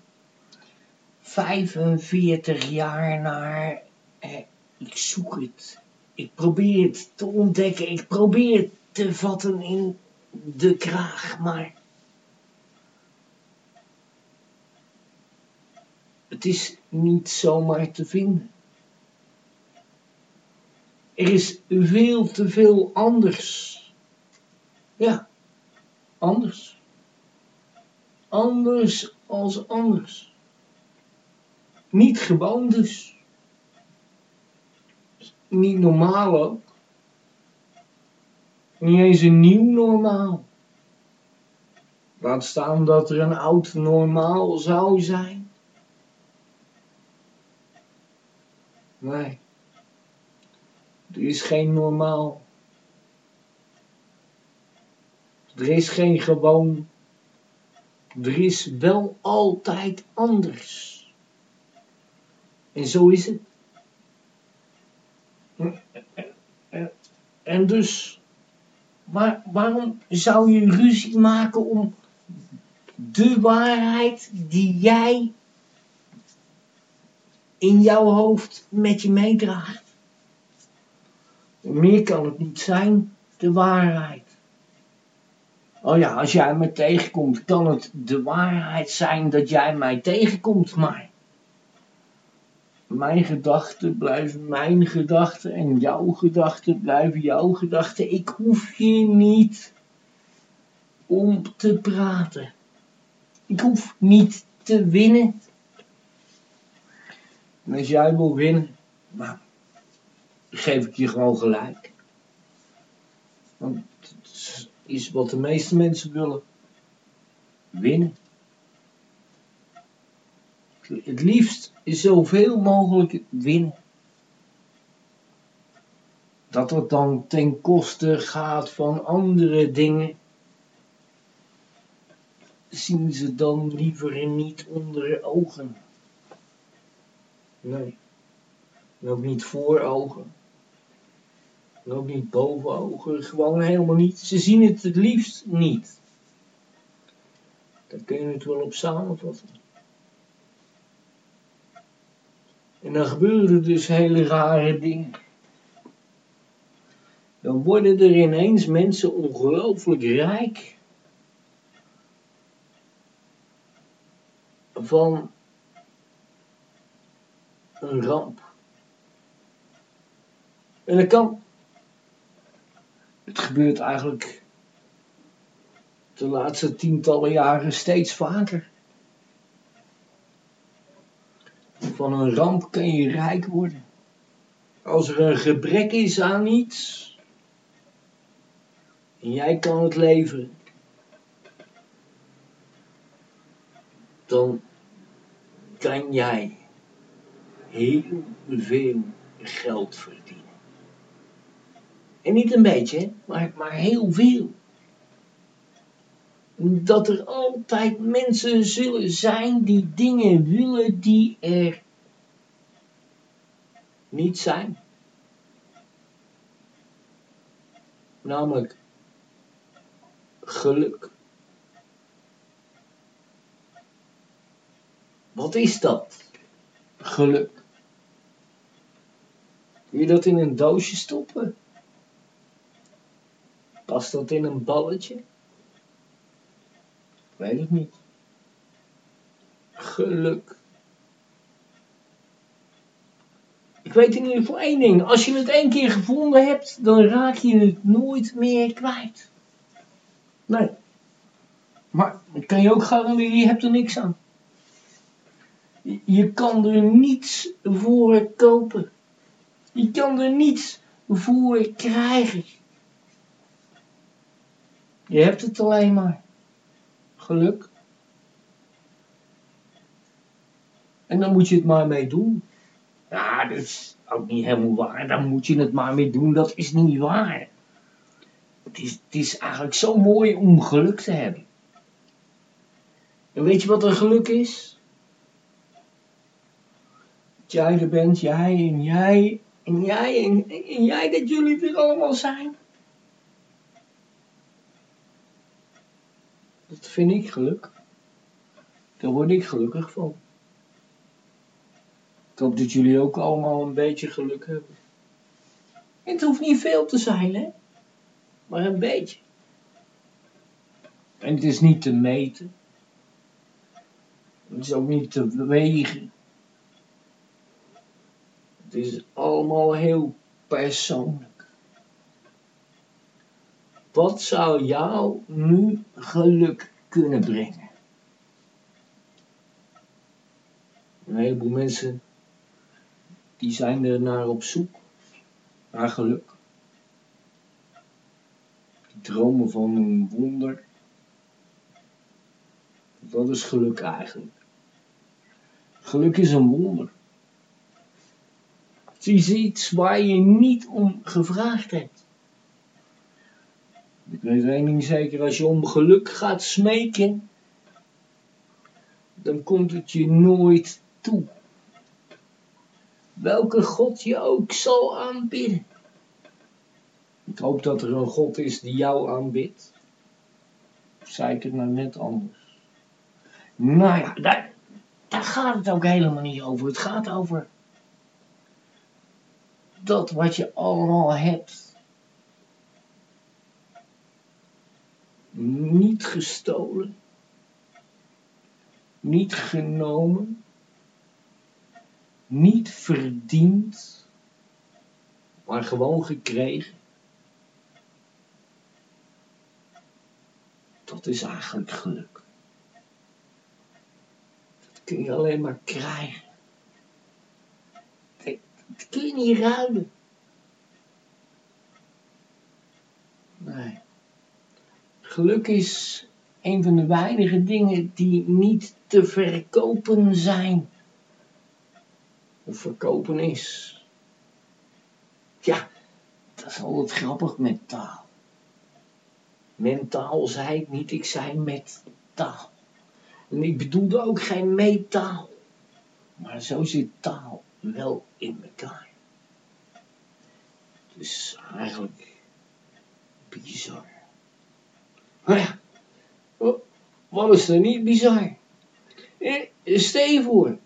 45 jaar naar. Eh, ik zoek het. Ik probeer het te ontdekken. Ik probeer het te vatten in de kraag. Maar. Het is niet zomaar te vinden. Er is veel te veel anders. Ja, anders. Anders als anders. Niet gewoon dus. Niet normaal ook. Niet eens een nieuw normaal. Laat staan dat er een oud normaal zou zijn. Nee. Er is geen normaal. Er is geen gewoon. Er is wel altijd anders. En zo is het. En dus, waar, waarom zou je ruzie maken om de waarheid die jij in jouw hoofd met je meedraagt? Meer kan het niet zijn, de waarheid. Oh ja, als jij me tegenkomt, kan het de waarheid zijn dat jij mij tegenkomt, maar mijn gedachten blijven mijn gedachten en jouw gedachten blijven jouw gedachten. Ik hoef je niet om te praten. Ik hoef niet te winnen. En als jij wil winnen, nou, geef ik je gewoon gelijk. Want het is wat de meeste mensen willen. Winnen. Het liefst zoveel mogelijk winnen. Dat het dan ten koste gaat van andere dingen, zien ze dan liever niet onder ogen. Nee. Ook niet voor ogen. En ook niet boven ogen. Gewoon helemaal niet. Ze zien het het liefst niet. Daar kun je het wel op samenvatten. En dan gebeuren dus hele rare dingen. Dan worden er ineens mensen ongelooflijk rijk. Van een ramp. En dat kan. Het gebeurt eigenlijk de laatste tientallen jaren steeds vaker. Van een ramp kun je rijk worden. Als er een gebrek is aan iets. En jij kan het leveren. Dan kan jij heel veel geld verdienen. En niet een beetje, maar, maar heel veel. Dat er altijd mensen zullen zijn die dingen willen die er niet zijn. Namelijk geluk. Wat is dat? Geluk. Kun je dat in een doosje stoppen? Past dat in een balletje? Weet het niet. Geluk. Ik weet in ieder geval één ding. Als je het één keer gevonden hebt, dan raak je het nooit meer kwijt. Nee. Maar ik kan je ook garanderen, je hebt er niks aan. Je kan er niets voor kopen. Je kan er niets voor krijgen. Je hebt het alleen maar. Geluk. En dan moet je het maar mee doen. Ja, dat is ook niet helemaal waar. Dan moet je het maar mee doen. Dat is niet waar. Het is, het is eigenlijk zo mooi om geluk te hebben. En weet je wat een geluk is? Dat jij er bent, jij en jij en jij en, en jij dat jullie er allemaal zijn. Dat vind ik geluk. Daar word ik gelukkig van. Ik hoop dat jullie ook allemaal een beetje geluk hebben. Het hoeft niet veel te zijn, hè? Maar een beetje. En het is niet te meten. Het is ook niet te wegen. Het is allemaal heel persoonlijk. Wat zou jou nu geluk kunnen brengen? Een heleboel mensen die zijn er naar op zoek naar geluk. Die dromen van een wonder. Dat is geluk eigenlijk. Geluk is een wonder. Het is iets waar je niet om gevraagd hebt. Ik weet één ding zeker, als je om geluk gaat smeken, dan komt het je nooit toe. Welke God je ook zal aanbidden. Ik hoop dat er een God is die jou aanbidt. Of zei ik het nou net anders? Nou ja, daar, daar gaat het ook helemaal niet over. Het gaat over dat wat je allemaal hebt. Niet gestolen. Niet genomen. Niet verdiend, maar gewoon gekregen. Dat is eigenlijk geluk. Dat kun je alleen maar krijgen. Dat, kun je niet ruilen. Nee. Geluk is een van de weinige dingen die niet te verkopen zijn. Of verkopen is. Ja, dat is altijd grappig met taal. Mentaal zei ik niet, ik zei met taal. En ik bedoelde ook geen metaal. Maar zo zit taal wel in elkaar. Dus eigenlijk bizar. Maar ja, wa- wat is er niet bizar? Eh, Stel je voor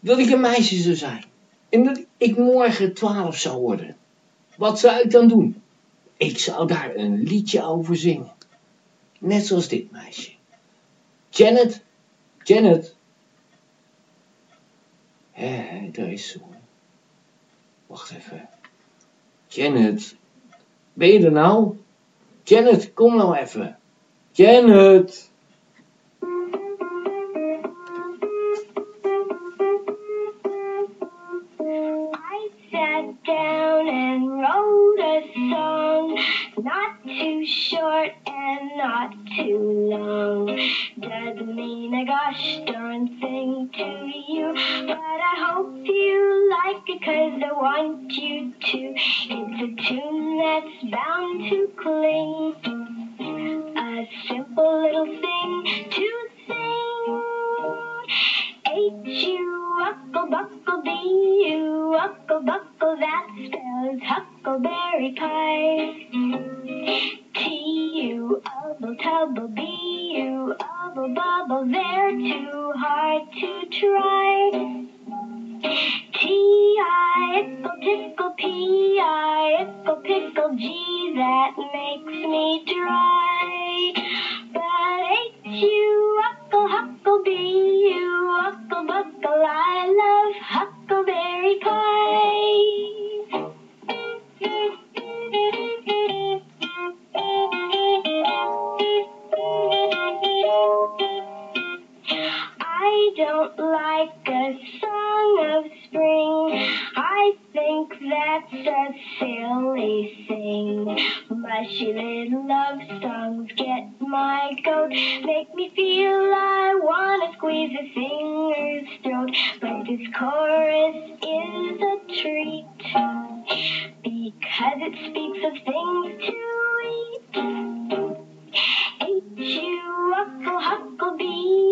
dat ik een meisje zou zijn en dat ik morgen twaalf zou worden. Wat zou ik dan doen? Ik zou daar een liedje over zingen. Net zoals dit meisje. Janet, Janet. Hé, daar is ze. Wacht even. Janet, ben je er nou? Janet, kom nou even. Janet. Not too short and not too long. Doesn't mean a gosh darn thing to you, but I hope you like it cause I want you to. It's a tune that's bound to cling, a simple little thing to sing. H-U, Uncle Buckle, B-U, Uncle Buckle, that spells Huckleberry Pie. T-U, Ubble Tubble, B-U, Ubble Bubble, they're too hard to try. T-I, Ickle Tickle, P-I, Ickle Pickle, G, that makes me dry. H-U, Huckle, Huckle, B-U, Huckle Buckle, I love Huckleberry Pie. Don't like a song of spring. I think that's a silly thing. Mushy little love songs get my goat. Make me feel I wanna squeeze a finger's throat. But this chorus is a treat. Because it speaks of things to eat. H-U, Huckle, Huckle, B-U,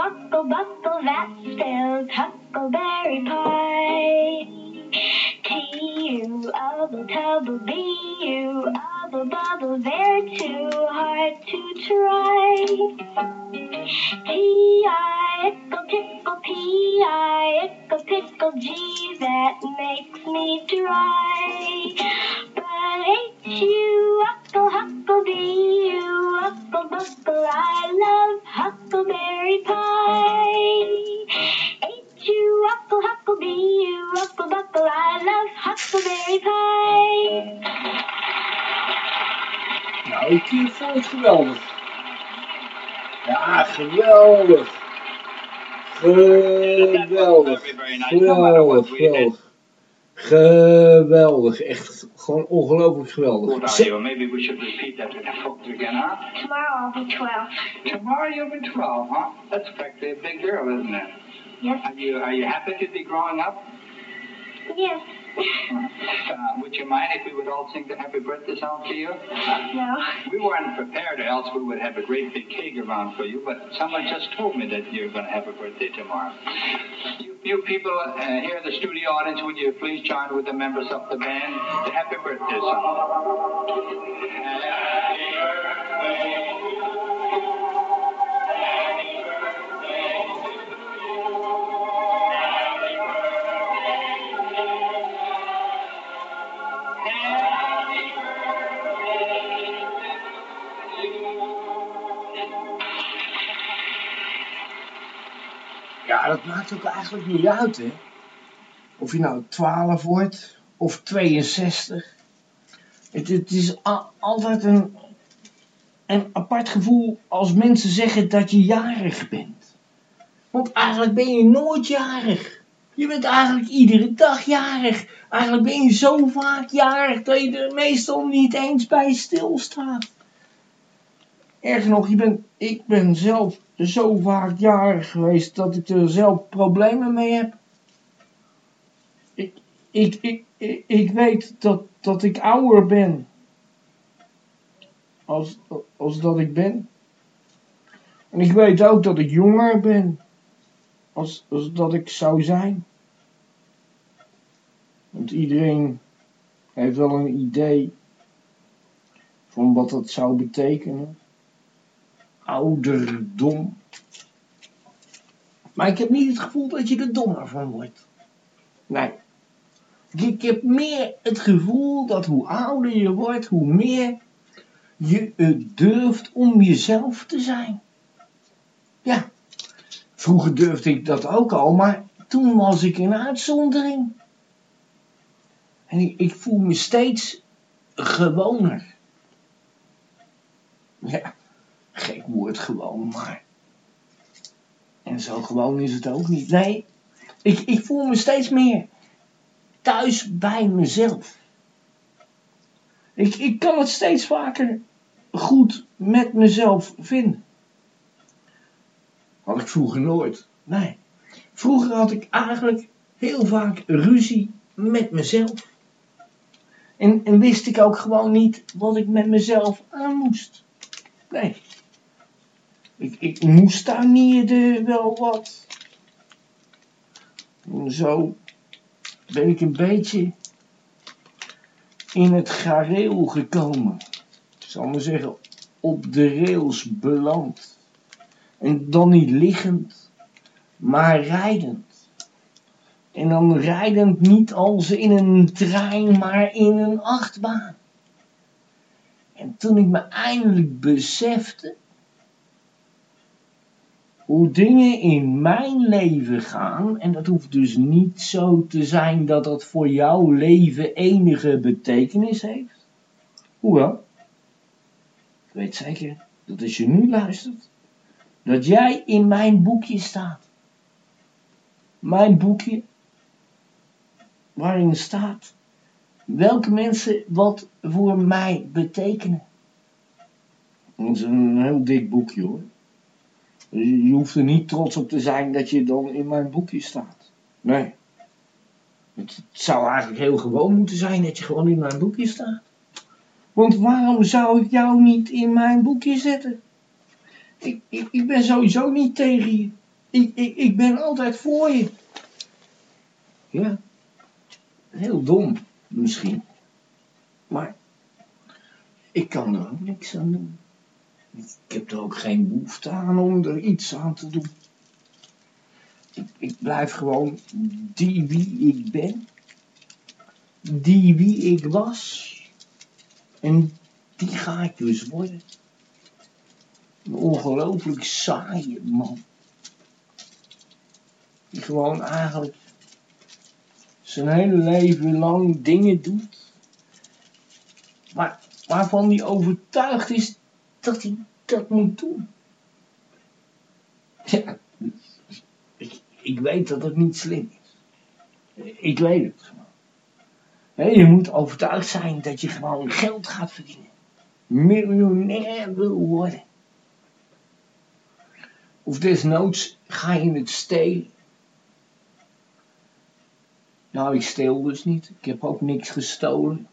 Huckle, Buckle, that spells Huckleberry Pie. T-U, Ubble, Tubble, B-U, Ubble, Bubble, they're too hard to try. T-I, Ickle, Tickle, P-I, Ickle, Pickle, G, that makes me dry. But H-U, Huckle, Huckle, B-U, Huckle, Buckle, I love Huckleberry Pie. H-U, Huckle, Huckle, B-U, Huckle, Buckle, I love Huckleberry Pie. Nou, ik vond het geweldig. Ja, geweldig. Geweldig. Geweldig, geweldig. Geweldig, echt gewoon ongelooflijk geweldig. Good idea. Maybe we should repeat that to the folks again, huh? Tomorrow I'll be 12. Tomorrow you'll be 12, huh? That's practically a big girl, isn't it? Yes. Are you, are you happy to be growing up? Yes. Uh, would you mind if we would all sing the happy birthday song to you? No. We weren't prepared, or else we would have a great big cake around for you, but someone just told me that you're going to have a birthday tomorrow. You, you people uh, here in the studio audience, would you please join with the members of the band? The happy birthday song. Ja, dat maakt ook eigenlijk niet uit, hè. Of je nou 12 wordt of 62. Het, het is altijd een, een apart gevoel als mensen zeggen dat je jarig bent. Want eigenlijk ben je nooit jarig. Je bent eigenlijk iedere dag jarig. Eigenlijk ben je zo vaak jarig dat je er meestal niet eens bij stilstaat. Erger nog, je bent, ik ben zelf zo vaak jarig geweest dat ik er zelf problemen mee heb. Ik, ik, ik, ik, ik weet dat, dat ik ouder ben als, als dat ik ben. En ik weet ook dat ik jonger ben als, als dat ik zou zijn. Want iedereen heeft wel een idee van wat dat zou betekenen. Ouderdom. Maar ik heb niet het gevoel dat je er dommer van wordt. Nee. Ik heb meer het gevoel dat hoe ouder je wordt, hoe meer je het durft om jezelf te zijn. Ja, vroeger durfde ik dat ook al, maar toen was ik een uitzondering. En ik, ik voel me steeds gewoner. Ja, gek woord gewoon, maar. En zo gewoon is het ook niet. Nee, ik, ik voel me steeds meer thuis bij mezelf. Ik, ik kan het steeds vaker goed met mezelf vinden. Had ik vroeger nooit. Nee. Vroeger had ik eigenlijk heel vaak ruzie met mezelf. En, en wist ik ook gewoon niet wat ik met mezelf aan moest. Nee. Ik, ik moest daar niet wel wat. En zo ben ik een beetje in het gareel gekomen. Ik zal maar zeggen, op de rails beland. En dan niet liggend, maar rijdend. En dan rijdend niet als in een trein, maar in een achtbaan. En toen ik me eindelijk besefte hoe dingen in mijn leven gaan, en dat hoeft dus niet zo te zijn dat dat voor jouw leven enige betekenis heeft. Hoewel, ik weet zeker dat als je nu luistert, dat jij in mijn boekje staat. Mijn boekje, waarin staat welke mensen wat voor mij betekenen. Dat is een heel dik boekje hoor. Je hoeft er niet trots op te zijn dat je dan in mijn boekje staat. Nee. Het zou eigenlijk heel gewoon moeten zijn dat je gewoon in mijn boekje staat. Want waarom zou ik jou niet in mijn boekje zetten? Ik, ik, ik ben sowieso niet tegen je. Ik, ik, ik ben altijd voor je. Ja. Heel dom, misschien. Maar ik kan er ook niks aan doen. Ik heb er ook geen behoefte aan om er iets aan te doen. Ik, ik blijf gewoon die wie ik ben. Die wie ik was. En die ga ik dus worden. Een ongelooflijk saaie man. Die gewoon eigenlijk zijn hele leven lang dingen doet. Maar waarvan hij overtuigd is dat hij dat moet doen. Ja, ik, ik weet dat het niet slim is. Ik weet het gewoon. Je moet overtuigd zijn dat je gewoon geld gaat verdienen. Miljonair wil worden. Of desnoods ga je het stelen. Nou, ik steel dus niet. Ik heb ook niks gestolen.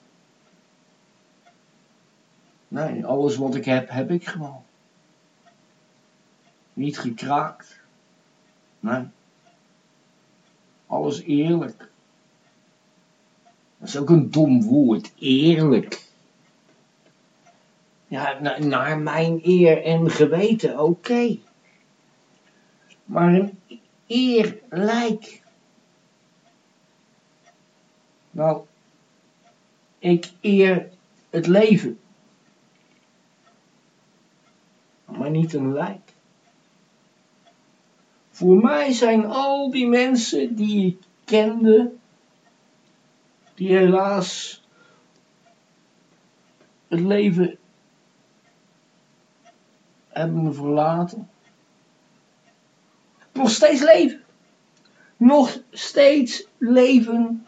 Nee, alles wat ik heb, heb ik gewoon. Niet gekraakt. Nee. Alles eerlijk. Dat is ook een dom woord, eerlijk. Ja, na- naar mijn eer en geweten, oké. Maar een eerlijk. Nou, ik eer het leven. Maar niet een lijk. Voor mij zijn al die mensen die ik kende die helaas het leven hebben verlaten. Nog steeds leven. Nog steeds leven.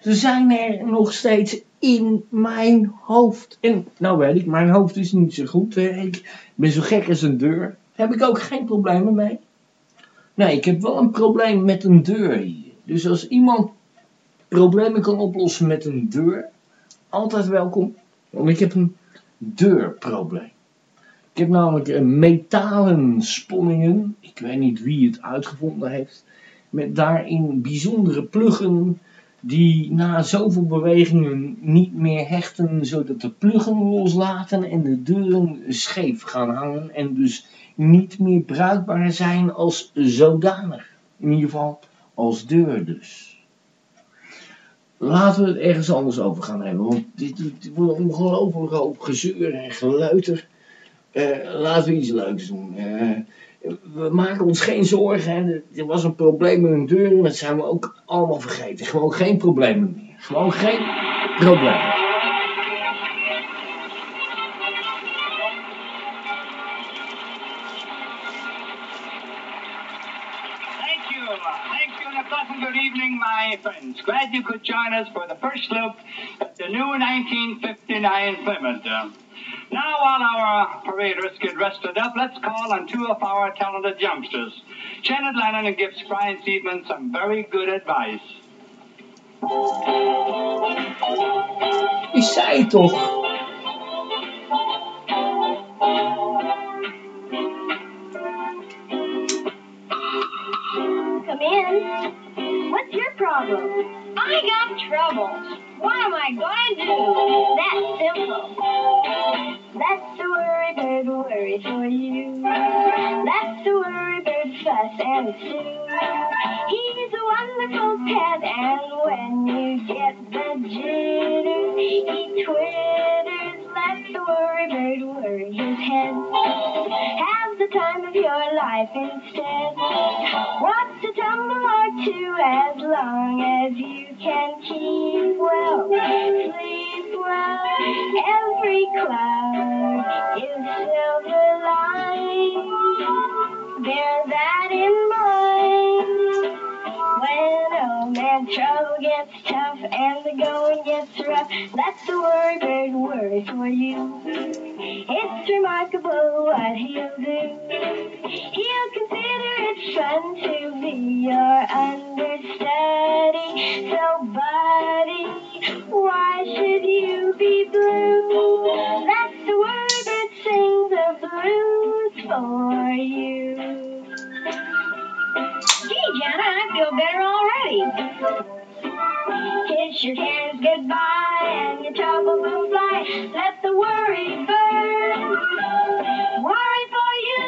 Ze zijn er nog steeds in mijn hoofd. En nou weet ik, mijn hoofd is niet zo goed. Ik ben zo gek als een deur. Daar heb ik ook geen problemen mee. Nee, ik heb wel een probleem met een deur hier. Dus als iemand problemen kan oplossen met een deur, altijd welkom. Want ik heb een deurprobleem. Ik heb namelijk een metalen sponningen. Ik weet niet wie het uitgevonden heeft. Met daarin bijzondere pluggen die na zoveel bewegingen niet meer hechten, zodat de pluggen loslaten en de deuren scheef gaan hangen en dus niet meer bruikbaar zijn als zodanig. In ieder geval als deur dus. Laten we het ergens anders over gaan hebben, want dit, wordt een ongelooflijk hoop gezeur en geluiter. Eh, laten we iets leuks doen. Eh, we maken ons geen zorgen. Hè. Er was een probleem met een deur en dat zijn we ook allemaal vergeten. Gewoon geen problemen meer. Gewoon geen problemen. Friends. Glad you could join us for the first look at the new 1959 Plymouth. Now, while our paraders get rested up, let's call on two of our talented youngsters, Janet Lennon and gives Brian Seidman some very good advice. Ik zei het toch. Come in. What's your problem? I got troubles. What am I going to do? That's simple. That's the worry bird worry for you. That's the worry bird fuss and sue. He's a wonderful pet, and when you get the jitters, he twitters. Let the worry bird worry his head. Have the time of your life instead. Watch a tumble or two as long as you can keep well, sleep well. Every cloud is silver lined. Bear that in mind. When old man trouble gets tough and the going gets rough, let the worry bird worry for you. It's remarkable what he'll do. He'll consider it fun to be your understudy. So, buddy, why should you be blue? That's the worry bird sings the blues for you. Jenna, I feel better already. Kiss your cares goodbye and your troubles will fly. Let the worry bird worry for you.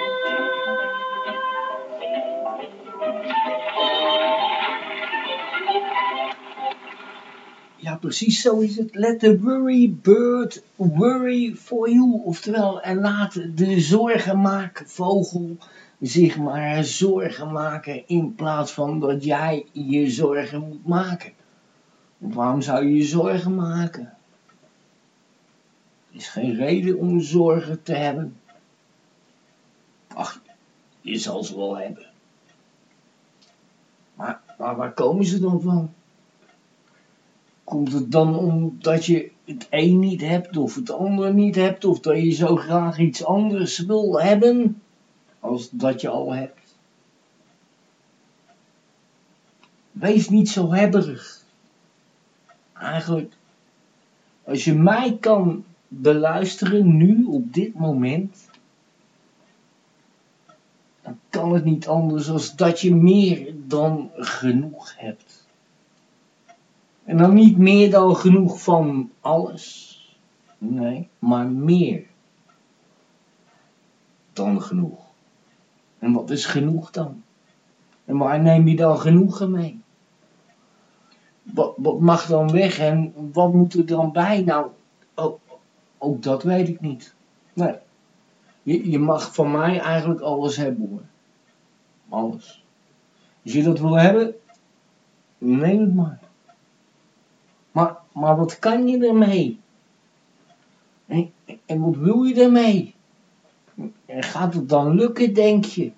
Ja, precies zo is het. Let the worry bird worry for you. Oftewel, en laat de zorgenmaakvogel zich maar zorgen maken in plaats van dat jij je zorgen moet maken. Waarom zou je je zorgen maken? Er is geen reden om zorgen te hebben. Ach, je zal ze wel hebben. Maar, waar komen ze dan van? Komt het dan omdat je het een niet hebt of het andere niet hebt of dat je zo graag iets anders wil hebben als dat je al hebt? Wees niet zo hebberig. Eigenlijk, als je mij kan beluisteren nu op dit moment, dan kan het niet anders dan dat je meer dan genoeg hebt. En dan niet meer dan genoeg van alles. Nee, maar meer dan genoeg. En wat is genoeg dan? En waar neem je dan genoegen mee? Wat, wat mag dan weg en wat moet er dan bij? Nou, ook, ook dat weet ik niet. Nee. Je, je mag van mij eigenlijk alles hebben hoor. Alles. Als je dat wil hebben, neem het maar. Maar, maar wat kan je ermee? En, en wat wil je ermee? En gaat het dan lukken, denk je?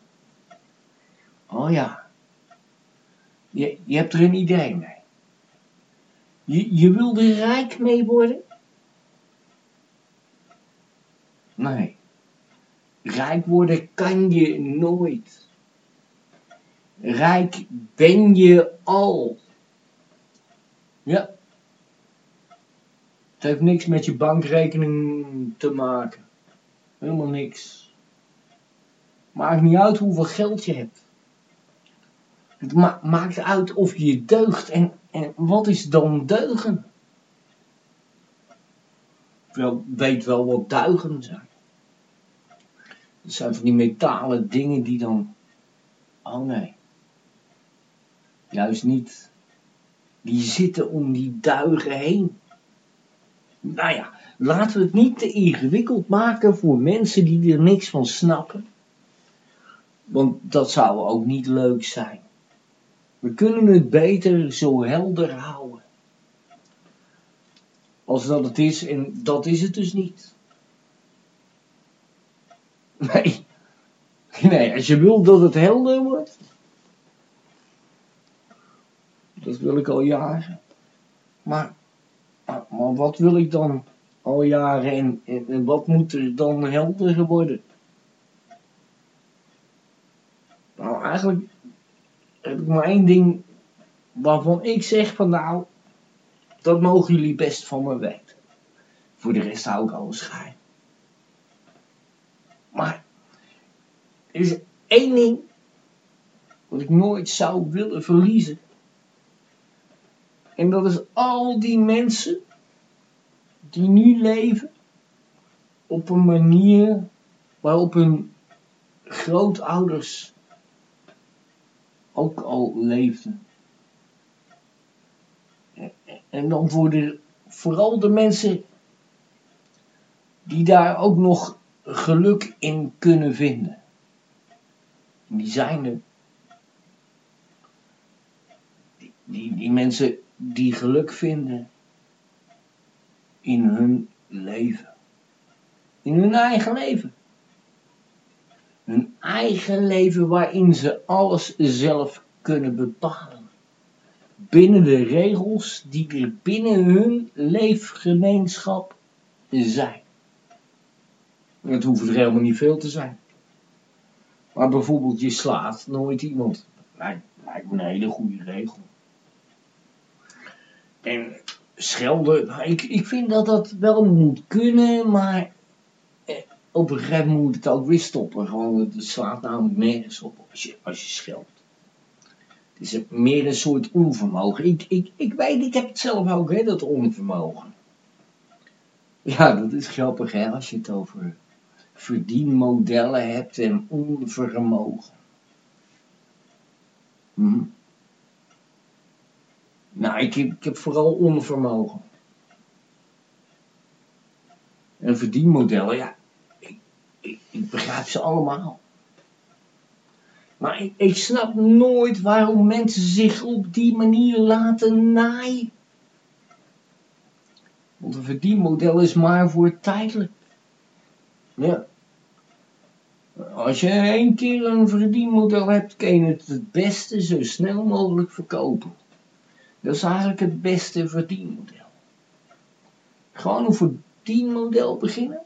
Oh ja. Je, je hebt er een idee mee. Je, je wil er rijk mee worden? Nee. Rijk worden kan je nooit. Rijk ben je al. Ja. Het heeft niks met je bankrekening te maken. Helemaal niks. Maakt niet uit hoeveel geld je hebt. Het ma- maakt uit of je deugt. En, en wat is dan deugen? Wel, weet wel wat duigen zijn. Dat zijn van die metalen dingen die dan... Oh nee. Juist niet. Die zitten om die duigen heen. Nou ja, laten we het niet te ingewikkeld maken voor mensen die er niks van snappen. Want dat zou ook niet leuk zijn. We kunnen het beter zo helder houden. Als dat het is, en dat is het dus niet. [LAUGHS] Nee. Nee, als je wil dat het helder wordt. Dat wil ik al jaren. Maar, maar, wat wil ik dan al jaren en, en, en wat moet er dan helder worden? Nou, eigenlijk heb ik maar één ding waarvan ik zeg van nou, dat mogen jullie best van me weten. Voor de rest hou ik alles geheim. Maar er is één ding wat ik nooit zou willen verliezen. En dat is al die mensen die nu leven op een manier waarop hun grootouders ook al leefden. En dan voor de, vooral de mensen die daar ook nog geluk in kunnen vinden. En die zijn er. Die, die mensen die geluk vinden in hun leven. In hun eigen leven. Hun eigen leven waarin ze alles zelf kunnen bepalen. Binnen de regels die er binnen hun leefgemeenschap zijn. Het hoeft er helemaal niet veel te zijn. Maar bijvoorbeeld, je slaat nooit iemand. Lijkt, lijkt me een hele goede regel. En schelden, nou, ik, ik vind dat dat wel moet kunnen, maar op een gegeven moment moet het ook weer stoppen. Gewoon, het slaat namelijk nergens op als je, als je. Het is meer een soort onvermogen. Ik, ik, ik weet, ik heb het zelf ook, hè, dat onvermogen. Ja, dat is grappig, hè, als je het over verdienmodellen hebt en onvermogen. Hm. Nou, ik ik heb vooral onvermogen. En verdienmodellen, ja, ik, begrijp ze allemaal. Maar ik, ik snap nooit waarom mensen zich op die manier laten naaien. Want een verdienmodel is maar voor tijdelijk. Ja. Als je één keer een verdienmodel hebt, kun je het het beste zo snel mogelijk verkopen. Dat is eigenlijk het beste verdienmodel. Gewoon een verdienmodel beginnen.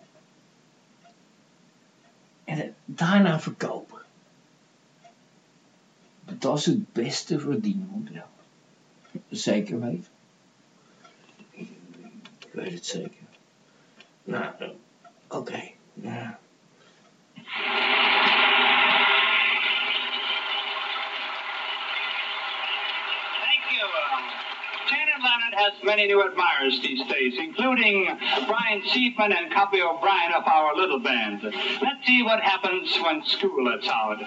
Daarna verkopen. Dat is het beste verdienmodel. Zeker weten. Ik weet het zeker. Nou, oké. Ja. Has many new admirers these days, including Brian Seidman and Copy O'Brien of our little band. Let's see what happens when school lets out.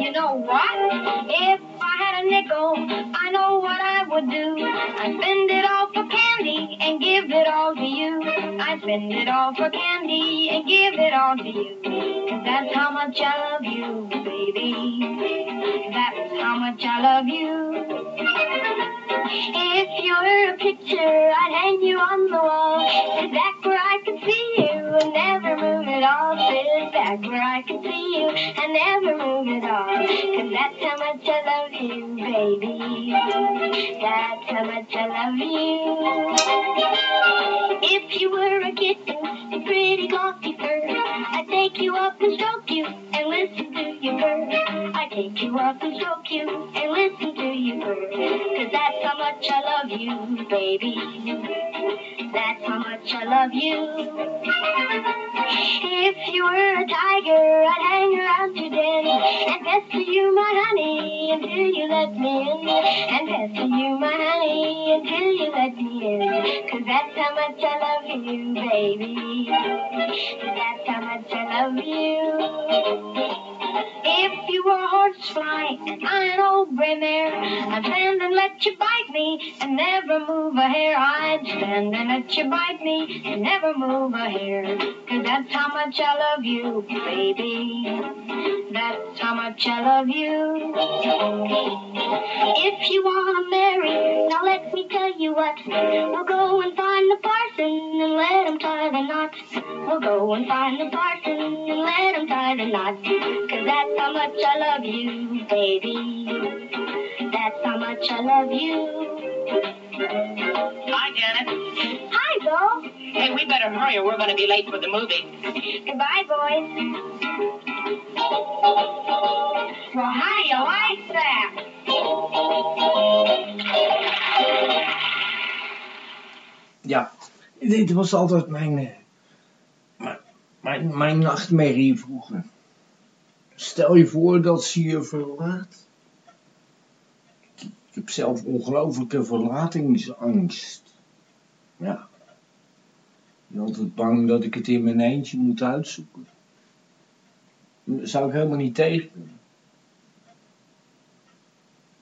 You know what? If I had a nickel, I know what I would do. I'd spend it all and give it all to you. I'd spend it all for candy and give it all to you. that's how much I love you, baby. That's how much I love you. If you were a picture, I'd hang you on the wall. Back where I could see you and never move at all. Sit back where I could see you and never move at all. 'Cause that's how much I love you, baby. That's how much I love you. If you were a kitten, a pretty glossy fur, I'd take you up and stroke you and listen to your purr. I'd take you up and stroke you and listen to your purr. 'Cause that's how much I love you, baby. That's how much I love you. If you were a tiger, I'd hang around your den and pester you, my honey, until you let me in. And pester you, my honey, until you let me in. 'Cause that's how much I love you, baby. That's how love you. If you were a horsefly and I an old gray mare, I'd stand and let you bite me and never move a hair. I'd stand and let you bite me and never move a hair. 'Cause that's how much I love you, baby. That's how much I love you. If you wanna marry, now let me tell you what. We'll go and find the parson and let him tie the knot. We'll go and find the parson and let him tie the knot. 'Cause that's how much I love you, baby. That's how much I love you. Hi, Janet. Hi, Bo. Hey, we better hurry or we're going to be late for the movie. Goodbye, boys. Well, how do you like that? Ja, dit was altijd mijn, eh, mijn, mijn, nachtmerrie vroeger. Stel je voor dat ze je verlaat. Ik, heb zelf ongelooflijke verlatingsangst. Ja. Ik ben altijd bang dat ik het in mijn eentje moet uitzoeken. Daar zou ik helemaal niet tegen kunnen.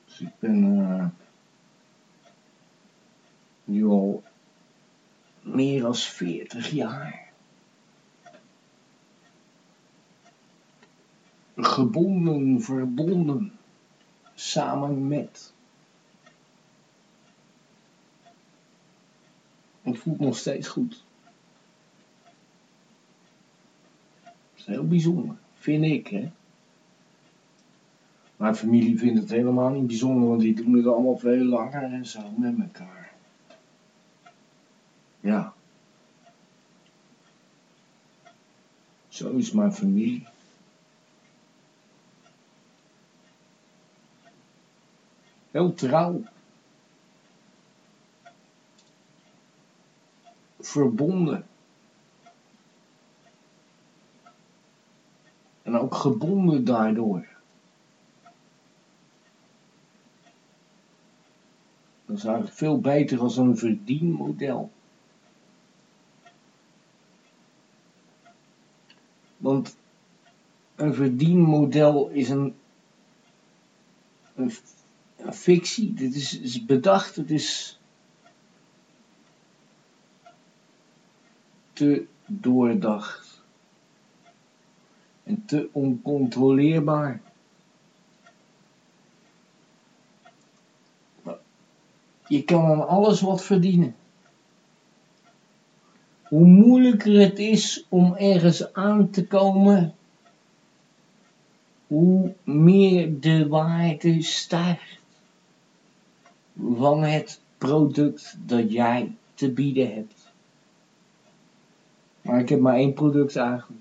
Dus ik ben eh, nu al meer dan 40 jaar. Gebonden, verbonden, samen met. Het voelt nog steeds goed. Dat is heel bijzonder, vind ik, hè. Mijn familie vindt het helemaal niet bijzonder, want die doen het allemaal veel langer en zo met elkaar. Ja. Zo is mijn familie. Heel trouw. Verbonden. En ook gebonden daardoor. Dat is eigenlijk veel beter als een verdienmodel. Want een verdienmodel is een, een fictie. Dit is, is bedacht. Het is te doordacht. En te oncontroleerbaar. Je kan aan alles wat verdienen. Hoe moeilijker het is om ergens aan te komen, hoe meer de waarde stijgt van het product dat jij te bieden hebt. Maar ik heb maar één product eigenlijk.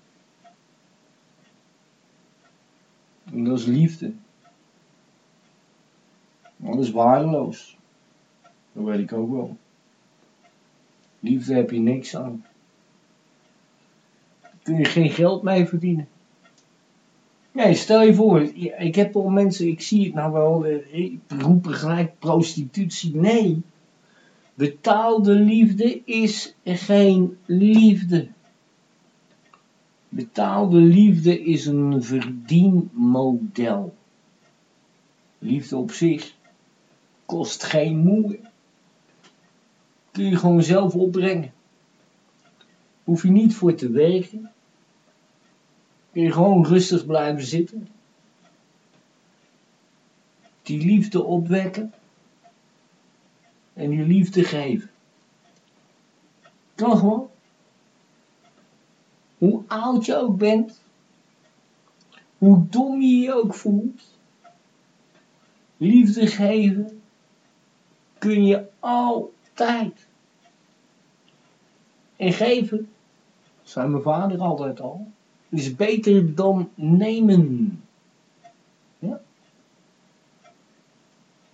En dat is liefde. Dat is waardeloos. Dat weet ik ook wel. Liefde heb je niks aan. Kun je geen geld mee verdienen. Nee, stel je voor, ik heb al mensen, ik zie het nou wel, ik roepen gelijk prostitutie. Nee, betaalde liefde is geen liefde. Betaalde liefde is een verdienmodel. Liefde op zich kost geen moeite kun je gewoon zelf opbrengen. Hoef je niet voor te werken. Kun je gewoon rustig blijven zitten. Die liefde opwekken. En die liefde geven. Kan gewoon. Hoe oud je ook bent. Hoe dom je je ook voelt. Liefde geven kun je altijd. En geven, zei mijn vader altijd al, is beter dan nemen. Ja.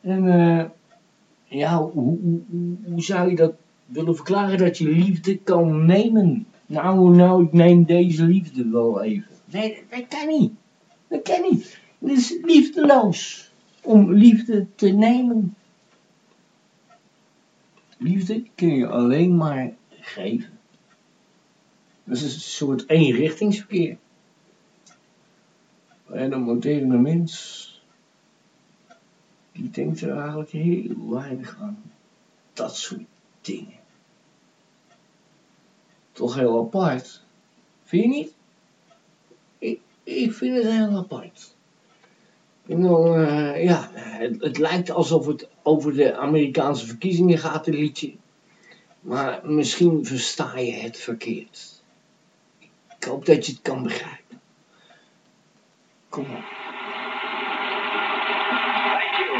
En eh, ja, hoe, hoe, zou je dat willen verklaren dat je liefde kan nemen? Nou, nou, ik neem deze liefde wel even. Nee, dat kan niet. Dat kan niet. Het is liefdeloos om liefde te nemen. Liefde kun je alleen maar geven. Dat is een soort eenrichtingsverkeer. En een moderne mens, die denkt er eigenlijk heel weinig aan. Dat soort dingen. Toch heel apart. Vind je niet? Ik, ik vind het heel apart. Eh, ja, het, het lijkt alsof het over de Amerikaanse verkiezingen gaat, een liedje. Maar misschien versta je het verkeerd. Ik hoop dat je het kan begrijpen. Kom op. Thank you.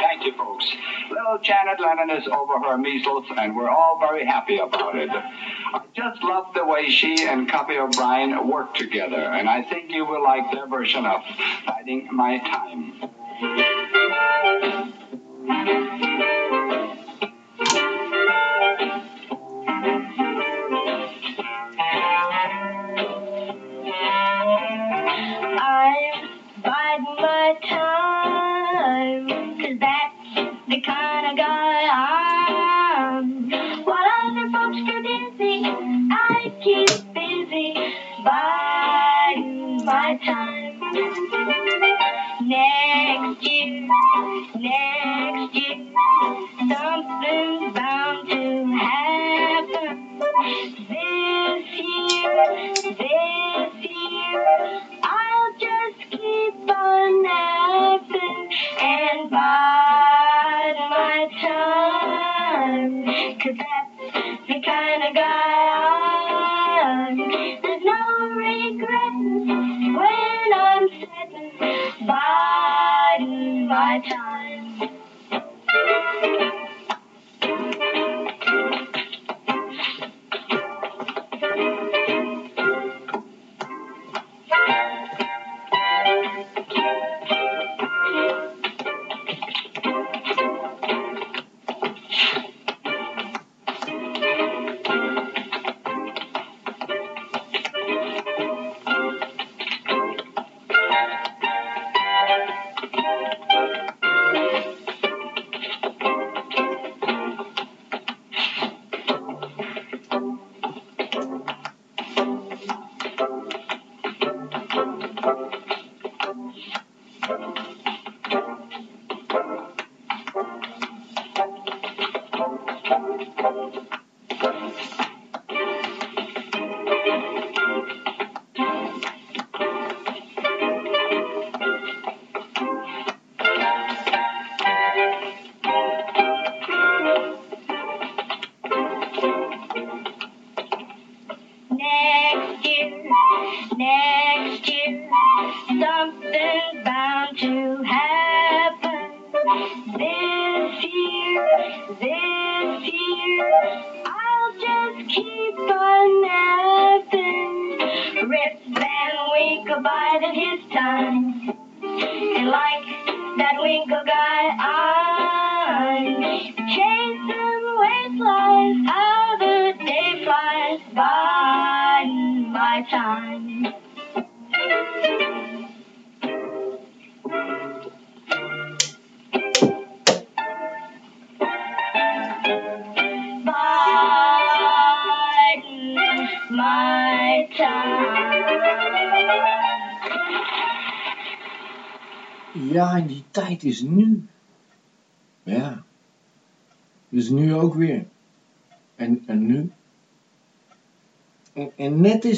Thank you, folks. Little Janet Lennon is over her measles, and we're all very happy about it. I just love the way she and Copy O'Brien work together, and I think you will like their version of Biding My Time. Biding my time. Next year, next year, something's bound to happen. This year, this year, I'll just keep on napping and bide my time. Cause that's the kind of down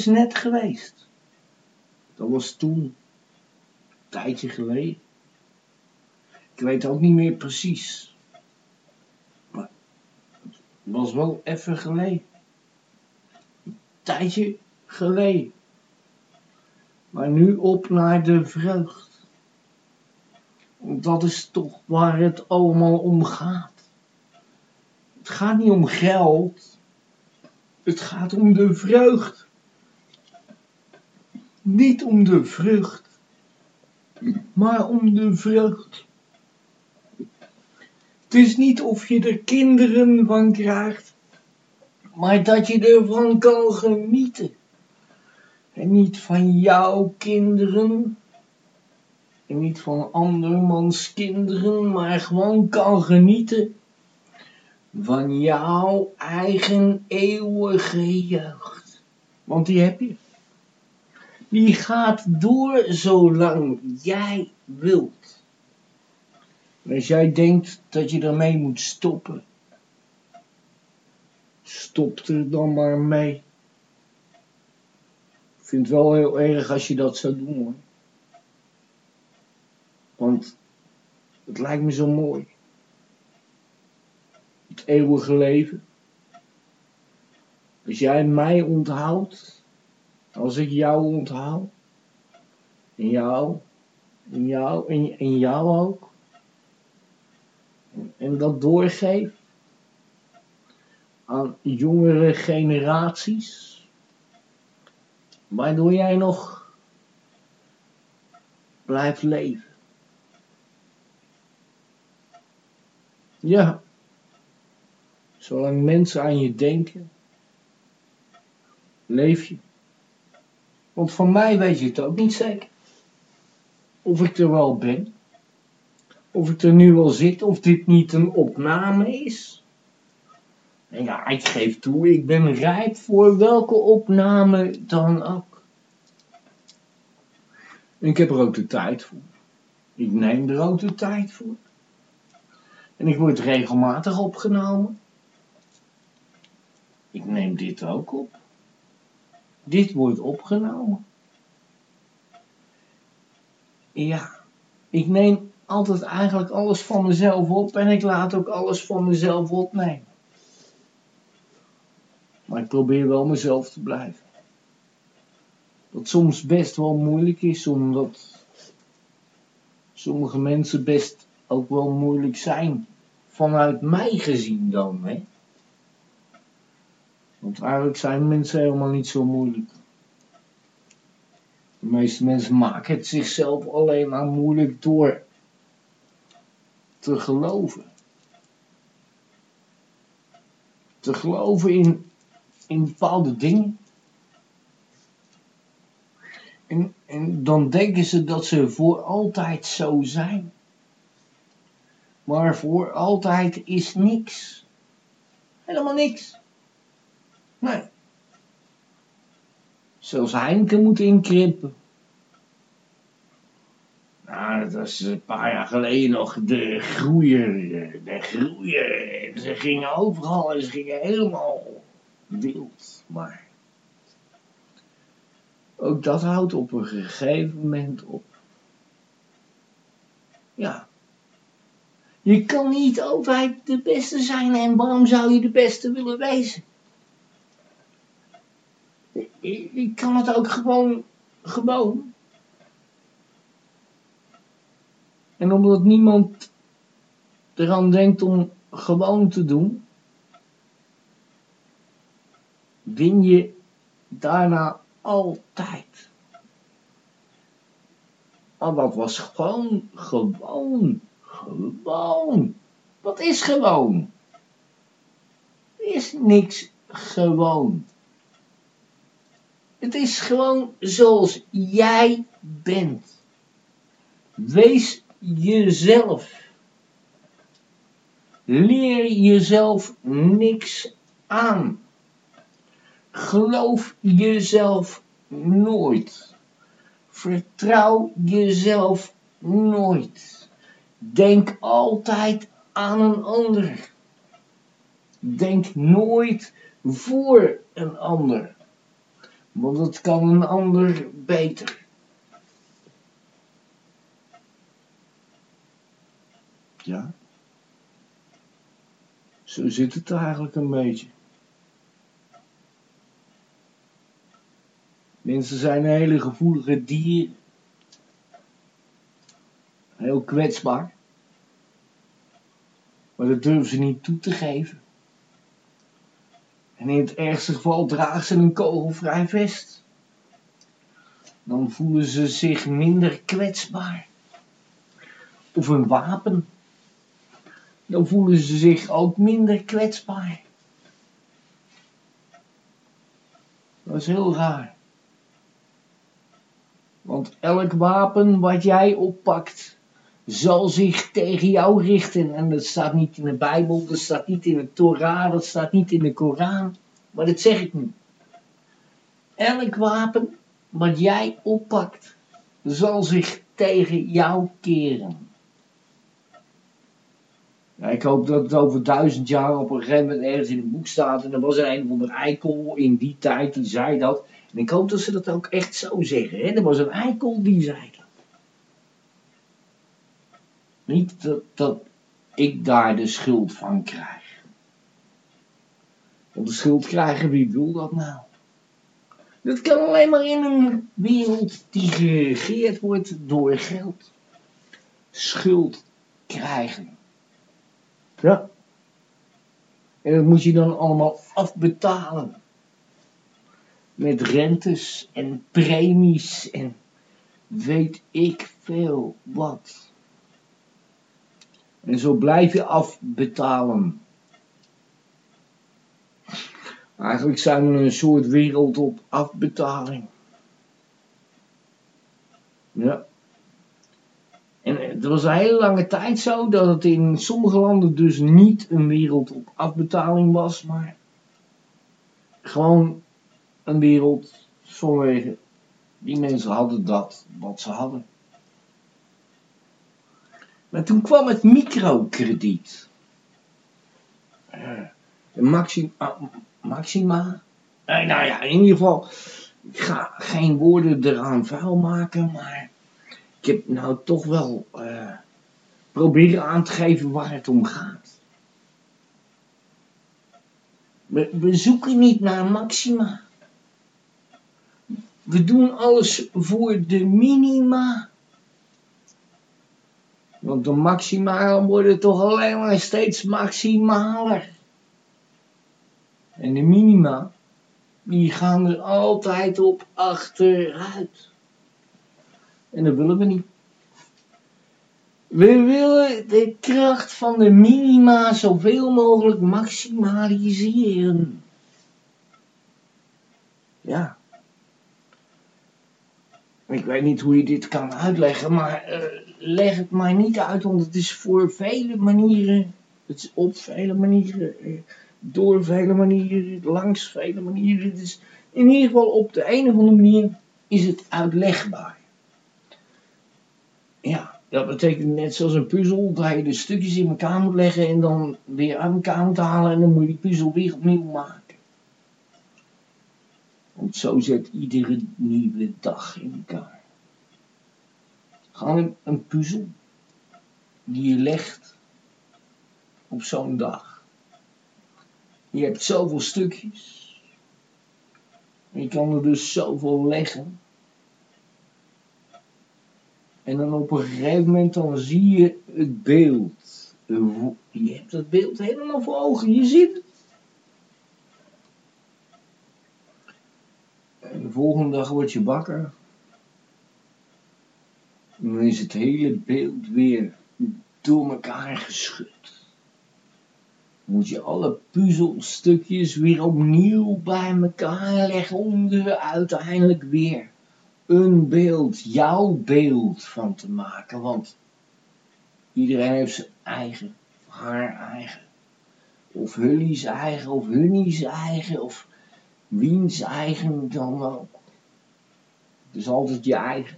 net geweest. Dat was toen. Een tijdje geleden. Ik weet ook niet meer precies. Maar het was wel even geleden. Een tijdje geleden. Maar nu op naar de vreugd. Want dat is toch waar het allemaal om gaat. Het gaat niet om geld. Het gaat om de vreugd. Niet om de vrucht, maar om de vreugd. Het is niet of je er kinderen van krijgt, maar dat je ervan kan genieten. En niet van jouw kinderen, en niet van andermans kinderen, maar gewoon kan genieten van jouw eigen eeuwige jeugd. Want die heb je. Die gaat door zolang jij wilt. Als jij denkt dat je ermee moet stoppen, stop er dan maar mee. Ik vind het wel heel erg als je dat zou doen hoor. Want het lijkt me zo mooi. Het eeuwige leven. Als jij mij onthoudt, als ik jou onthoud, en jou, en jou, en jou ook, en, en dat doorgeef aan jongere generaties, waardoor jij nog blijft leven. Ja, zolang mensen aan je denken, leef je. Want van mij weet je het ook niet zeker. Of ik er wel ben. Of ik er nu wel zit. Of dit niet een opname is. En ja, ik geef toe, ik ben rijp voor welke opname dan ook. En ik heb er ook de tijd voor. Ik neem er ook de tijd voor. En ik word regelmatig opgenomen. Ik neem dit ook op. Dit wordt opgenomen. Ja, ik neem altijd eigenlijk alles van mezelf op en ik laat ook alles van mezelf opnemen. Maar ik probeer wel mezelf te blijven. Wat soms best wel moeilijk is, omdat sommige mensen best ook wel moeilijk zijn. Vanuit mij gezien dan, hè. Want eigenlijk zijn mensen helemaal niet zo moeilijk. De meeste mensen maken het zichzelf alleen maar moeilijk door te geloven. Te geloven in, in bepaalde dingen. En, en dan denken ze dat ze voor altijd zo zijn. Maar voor altijd is niks. Helemaal niks. Nee. Zelfs Heineken moet inkrimpen. Nou, dat was een paar jaar geleden nog de groeier. De groeier. Ze gingen overal en ze gingen helemaal wild. Maar ook dat houdt op een gegeven moment op. Ja. Je kan niet altijd de beste zijn en waarom zou je de beste willen wezen? Ik kan het ook gewoon, gewoon. En omdat niemand eraan denkt om gewoon te doen, win je daarna altijd. Maar dat was gewoon, gewoon, gewoon. Wat is gewoon? Is niks gewoon. Het is gewoon zoals jij bent. Wees jezelf. Leer jezelf niks aan. Geloof jezelf nooit. Vertrouw jezelf nooit. Denk altijd aan een ander. Denk nooit voor een ander. Want dat kan een ander beter. Ja. Zo zit het eigenlijk een beetje. Mensen zijn hele gevoelige dieren. Heel kwetsbaar. Maar dat durven ze niet toe te geven. En in het ergste geval dragen ze een kogelvrij vest. Dan voelen ze zich minder kwetsbaar. Of een wapen. Dan voelen ze zich ook minder kwetsbaar. Dat is heel raar. Want elk wapen wat jij oppakt, zal zich tegen jou richten. En dat staat niet in de Bijbel, dat staat niet in de Torah, dat staat niet in de Koran. Maar dat zeg ik nu. Elk wapen wat jij oppakt, zal zich tegen jou keren. Ja, ik hoop dat het over duizend jaar op een gegeven moment ergens in een boek staat. En er was een van de eikel in die tijd die zei dat. En ik hoop dat ze dat ook echt zo zeggen. Hè? Er was een eikel die zei. Niet dat, dat ik daar de schuld van krijg. Want de schuld krijgen, wie wil dat nou? Dat kan alleen maar in een wereld die geregeerd wordt door geld. Schuld krijgen. Ja. En dat moet je dan allemaal afbetalen. Met rentes en premies en weet ik veel wat. En zo blijf je afbetalen. Eigenlijk zijn we een soort wereld op afbetaling. Ja. En het was een hele lange tijd zo dat het in sommige landen dus niet een wereld op afbetaling was, maar gewoon een wereld vanwege die mensen hadden dat wat ze hadden. Maar toen kwam het microkrediet. De maxima, maxima. Nou ja, in ieder geval, ik ga geen woorden eraan vuil maken, maar ik heb nou toch wel eh, proberen aan te geven waar het om gaat. We, we zoeken niet naar maxima. We doen alles voor de minima. Want de maxima worden toch alleen maar steeds maximaler. En de minima, die gaan er altijd op achteruit. En dat willen we niet. We willen de kracht van de minima zoveel mogelijk maximaliseren. Ja. Ik weet niet hoe je dit kan uitleggen, maar eh, leg het maar niet uit, want het is voor vele manieren, het is op vele manieren, eh, door vele manieren, langs vele manieren. Het is in ieder geval op de een of andere manier is het uitlegbaar. Ja, dat betekent net zoals een puzzel, dat je de stukjes in elkaar moet leggen en dan weer uit elkaar moet halen en dan moet je die puzzel weer opnieuw maken. Want zo zet iedere nieuwe dag in elkaar. Gewoon een, puzzel die je legt op zo'n dag. Je hebt zoveel stukjes. En je kan er dus zoveel leggen. En dan op een gegeven moment dan zie je het beeld. Je hebt dat beeld helemaal voor ogen. Je ziet het. En de volgende dag word je wakker. En is het hele beeld weer door elkaar geschud. Moet je alle puzzelstukjes weer opnieuw bij elkaar leggen om er uiteindelijk weer een beeld, jouw beeld van te maken. Want iedereen heeft zijn eigen, haar eigen. Of Hully's eigen, of Hunny's eigen, of wiens eigen dan ook. Het is altijd je eigen.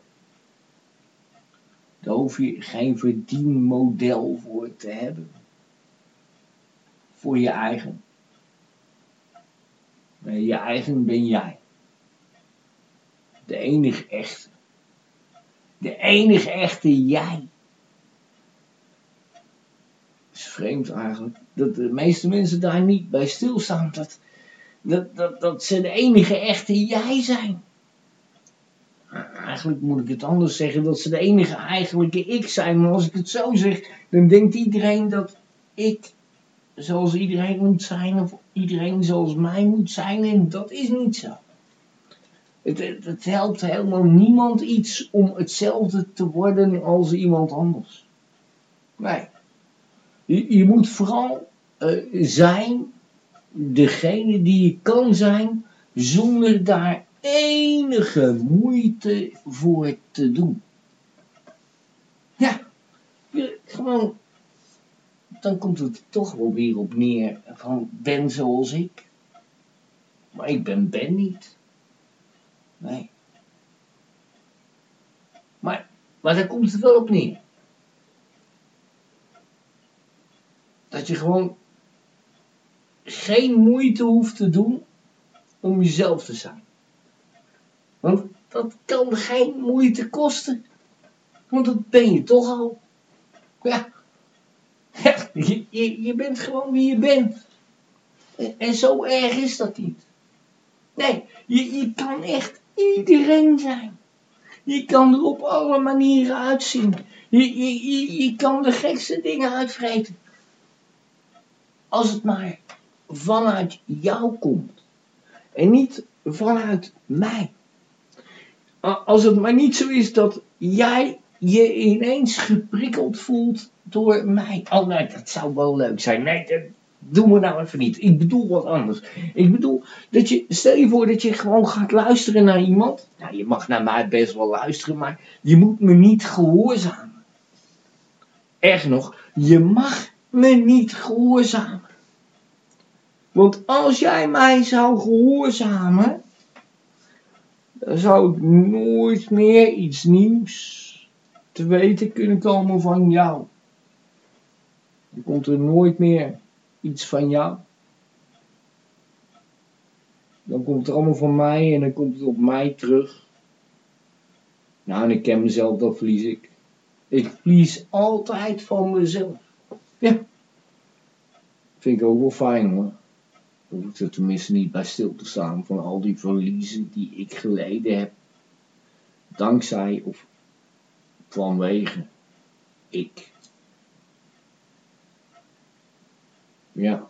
Daar je geen verdienmodel voor te hebben. Voor je eigen. Je eigen ben jij. De enige echte. De enige echte jij. is vreemd eigenlijk. Dat de meeste mensen daar niet bij stilstaan. Dat, dat, dat, dat ze de enige echte jij zijn. Eigenlijk moet ik het anders zeggen. Dat ze de enige eigenlijke ik zijn. Maar als ik het zo zeg. Dan denkt iedereen dat ik zoals iedereen moet zijn. Of iedereen zoals mij moet zijn. En dat is niet zo. Het, helpt helemaal niemand iets om hetzelfde te worden als iemand anders. Nee. Je, je moet vooral eh, zijn degene die je kan zijn zonder daar enige moeite voor te doen. Ja, gewoon, dan komt het toch wel weer op neer van ben zoals ik. Maar ik ben Ben niet. Nee. Maar, maar daar komt het wel op neer. Dat je gewoon geen moeite hoeft te doen om jezelf te zijn. Want dat kan geen moeite kosten. Want dat ben je toch al. Ja. je, je, bent gewoon wie je bent. En, en zo erg is dat niet. Nee, je, je kan echt iedereen zijn. Je kan er op alle manieren uitzien. Je, je, je, je kan de gekste dingen uitvreten. Als het maar vanuit jou komt. En niet vanuit mij. Als het maar niet zo is dat jij je ineens geprikkeld voelt door mij. Oh nee, dat zou wel leuk zijn. Nee, dat doen we nou even niet. Ik bedoel wat anders. Ik bedoel dat je, stel je voor dat je gewoon gaat luisteren naar iemand. Nou, je mag naar mij best wel luisteren, maar je moet me niet gehoorzamen. Erger nog, je mag me niet gehoorzamen. Want als jij mij zou gehoorzamen, zou ik nooit meer iets nieuws te weten kunnen komen van jou. Dan komt er nooit meer iets van jou. Dan komt het allemaal van mij en dan komt het op mij terug. Nou, en ik ken mezelf, dat verlies ik. Ik verlies altijd van mezelf. Ja. Vind ik ook wel fijn hoor. Hoef ik er tenminste niet bij stil te staan van al die verliezen die ik geleden heb. Dankzij of vanwege ik. Ja.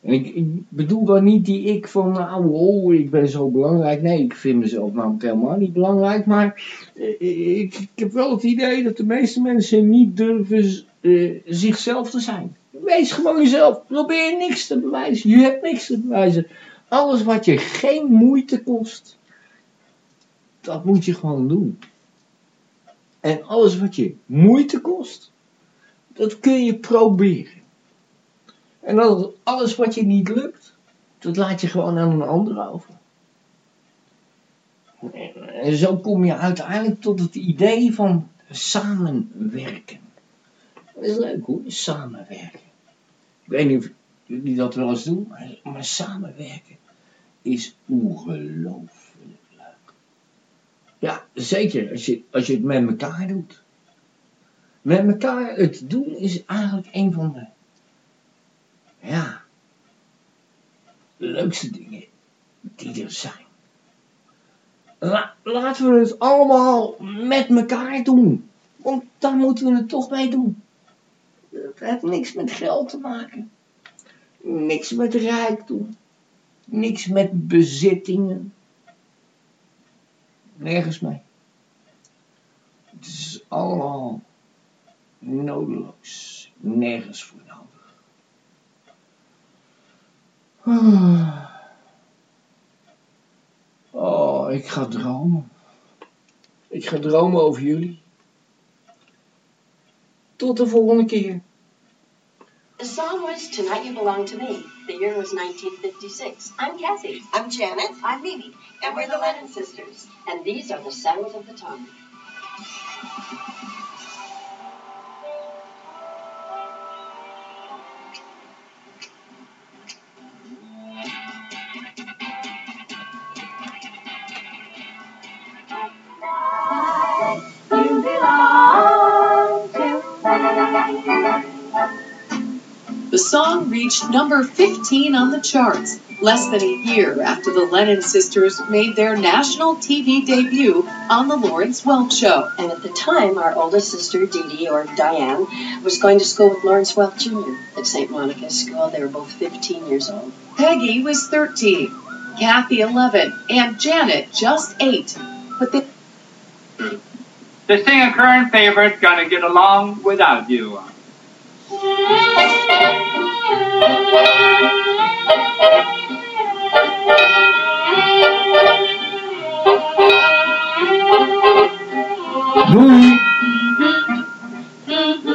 En ik, ik bedoel dan niet die ik van, nou, oh, ik ben zo belangrijk. Nee, ik vind mezelf namelijk helemaal niet belangrijk. Maar eh, ik, ik heb wel het idee dat de meeste mensen niet durven eh, zichzelf te zijn. Wees gewoon jezelf. Probeer niks te bewijzen. Je hebt niks te bewijzen. Alles wat je geen moeite kost, dat moet je gewoon doen. En alles wat je moeite kost, dat kun je proberen. En alles wat je niet lukt, dat laat je gewoon aan een ander over. En zo kom je uiteindelijk tot het idee van samenwerken. Dat is leuk hoor, samenwerken. Ik weet niet of jullie dat wel eens doen, maar, samenwerken is ongelooflijk leuk. Ja, zeker als je, als je het met elkaar doet. Met elkaar het doen is eigenlijk een van de ja, leukste dingen die er zijn. La- laten we het allemaal met elkaar doen. Want daar moeten we het toch mee doen. Het heeft niks met geld te maken. Niks met rijkdom. Niks met bezittingen. Nergens mee. Het is allemaal nodeloos. Nergens voor nodig. [SIGHS] Oh, ik ga dromen. Ik ga dromen over jullie. Tot de volgende keer. The song was Tonight You Belong to Me. The year was 1956. I'm Cassie. I'm Janet. I'm Mimi. And we're the Lennon Sisters. And these are the sounds of the tongue. Reached number 15 on the charts, less than a year after the Lennon sisters made their national TV debut on The Lawrence Welk Show. And at the time, our oldest sister, Dee Dee, or Diane, was going to school with Lawrence Welk Jr. at St. Monica's School. They were both 15 years old. Peggy was 13, Kathy 11, and Janet just 8. But they To sing a current favorite, Gonna Get Along Without You. Doei.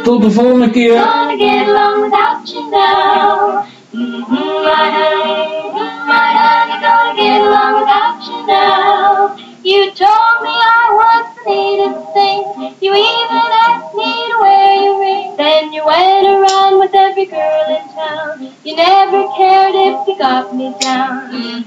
Tot de volgende keer. Gonna get along without you now. Mm-hmm, my honey, mm, my honey, gonna get along without you now. You told me I was the needed thing. You even asked me to wear your ring. Then you went around with every girl in town. You never cared if you got me down.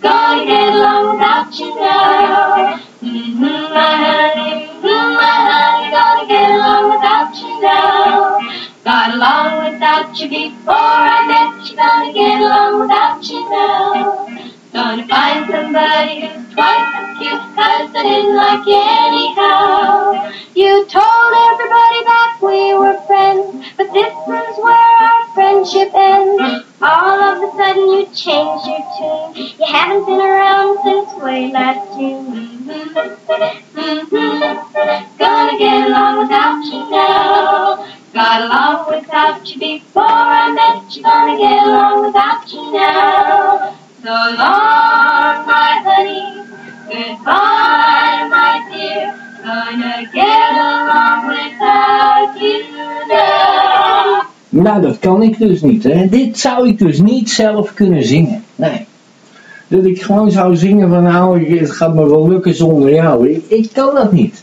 Gonna get along without you now. Mm-hmm, my honey, mm, my honey, gonna get along without you now. Got along without you before I met you, gonna get along without you now. Gonna find somebody who's twice as cute, cause I didn't like you anyhow. You told everybody that we were friends, but this is where our friendship ends. All of a sudden you changed your tune. You haven't been around since way last June. Mm-hmm. Gonna get along without you now. Got along without you before I met you. Gonna get along without you now. So long, my honey. Goodbye, my dear. Gonna get along without you. Nou, dat kan ik dus niet. Hè. Dit zou ik dus niet zelf kunnen zingen. Nee. Dat ik gewoon zou zingen van nou, het gaat me wel lukken zonder jou. Ik, ik kan dat niet.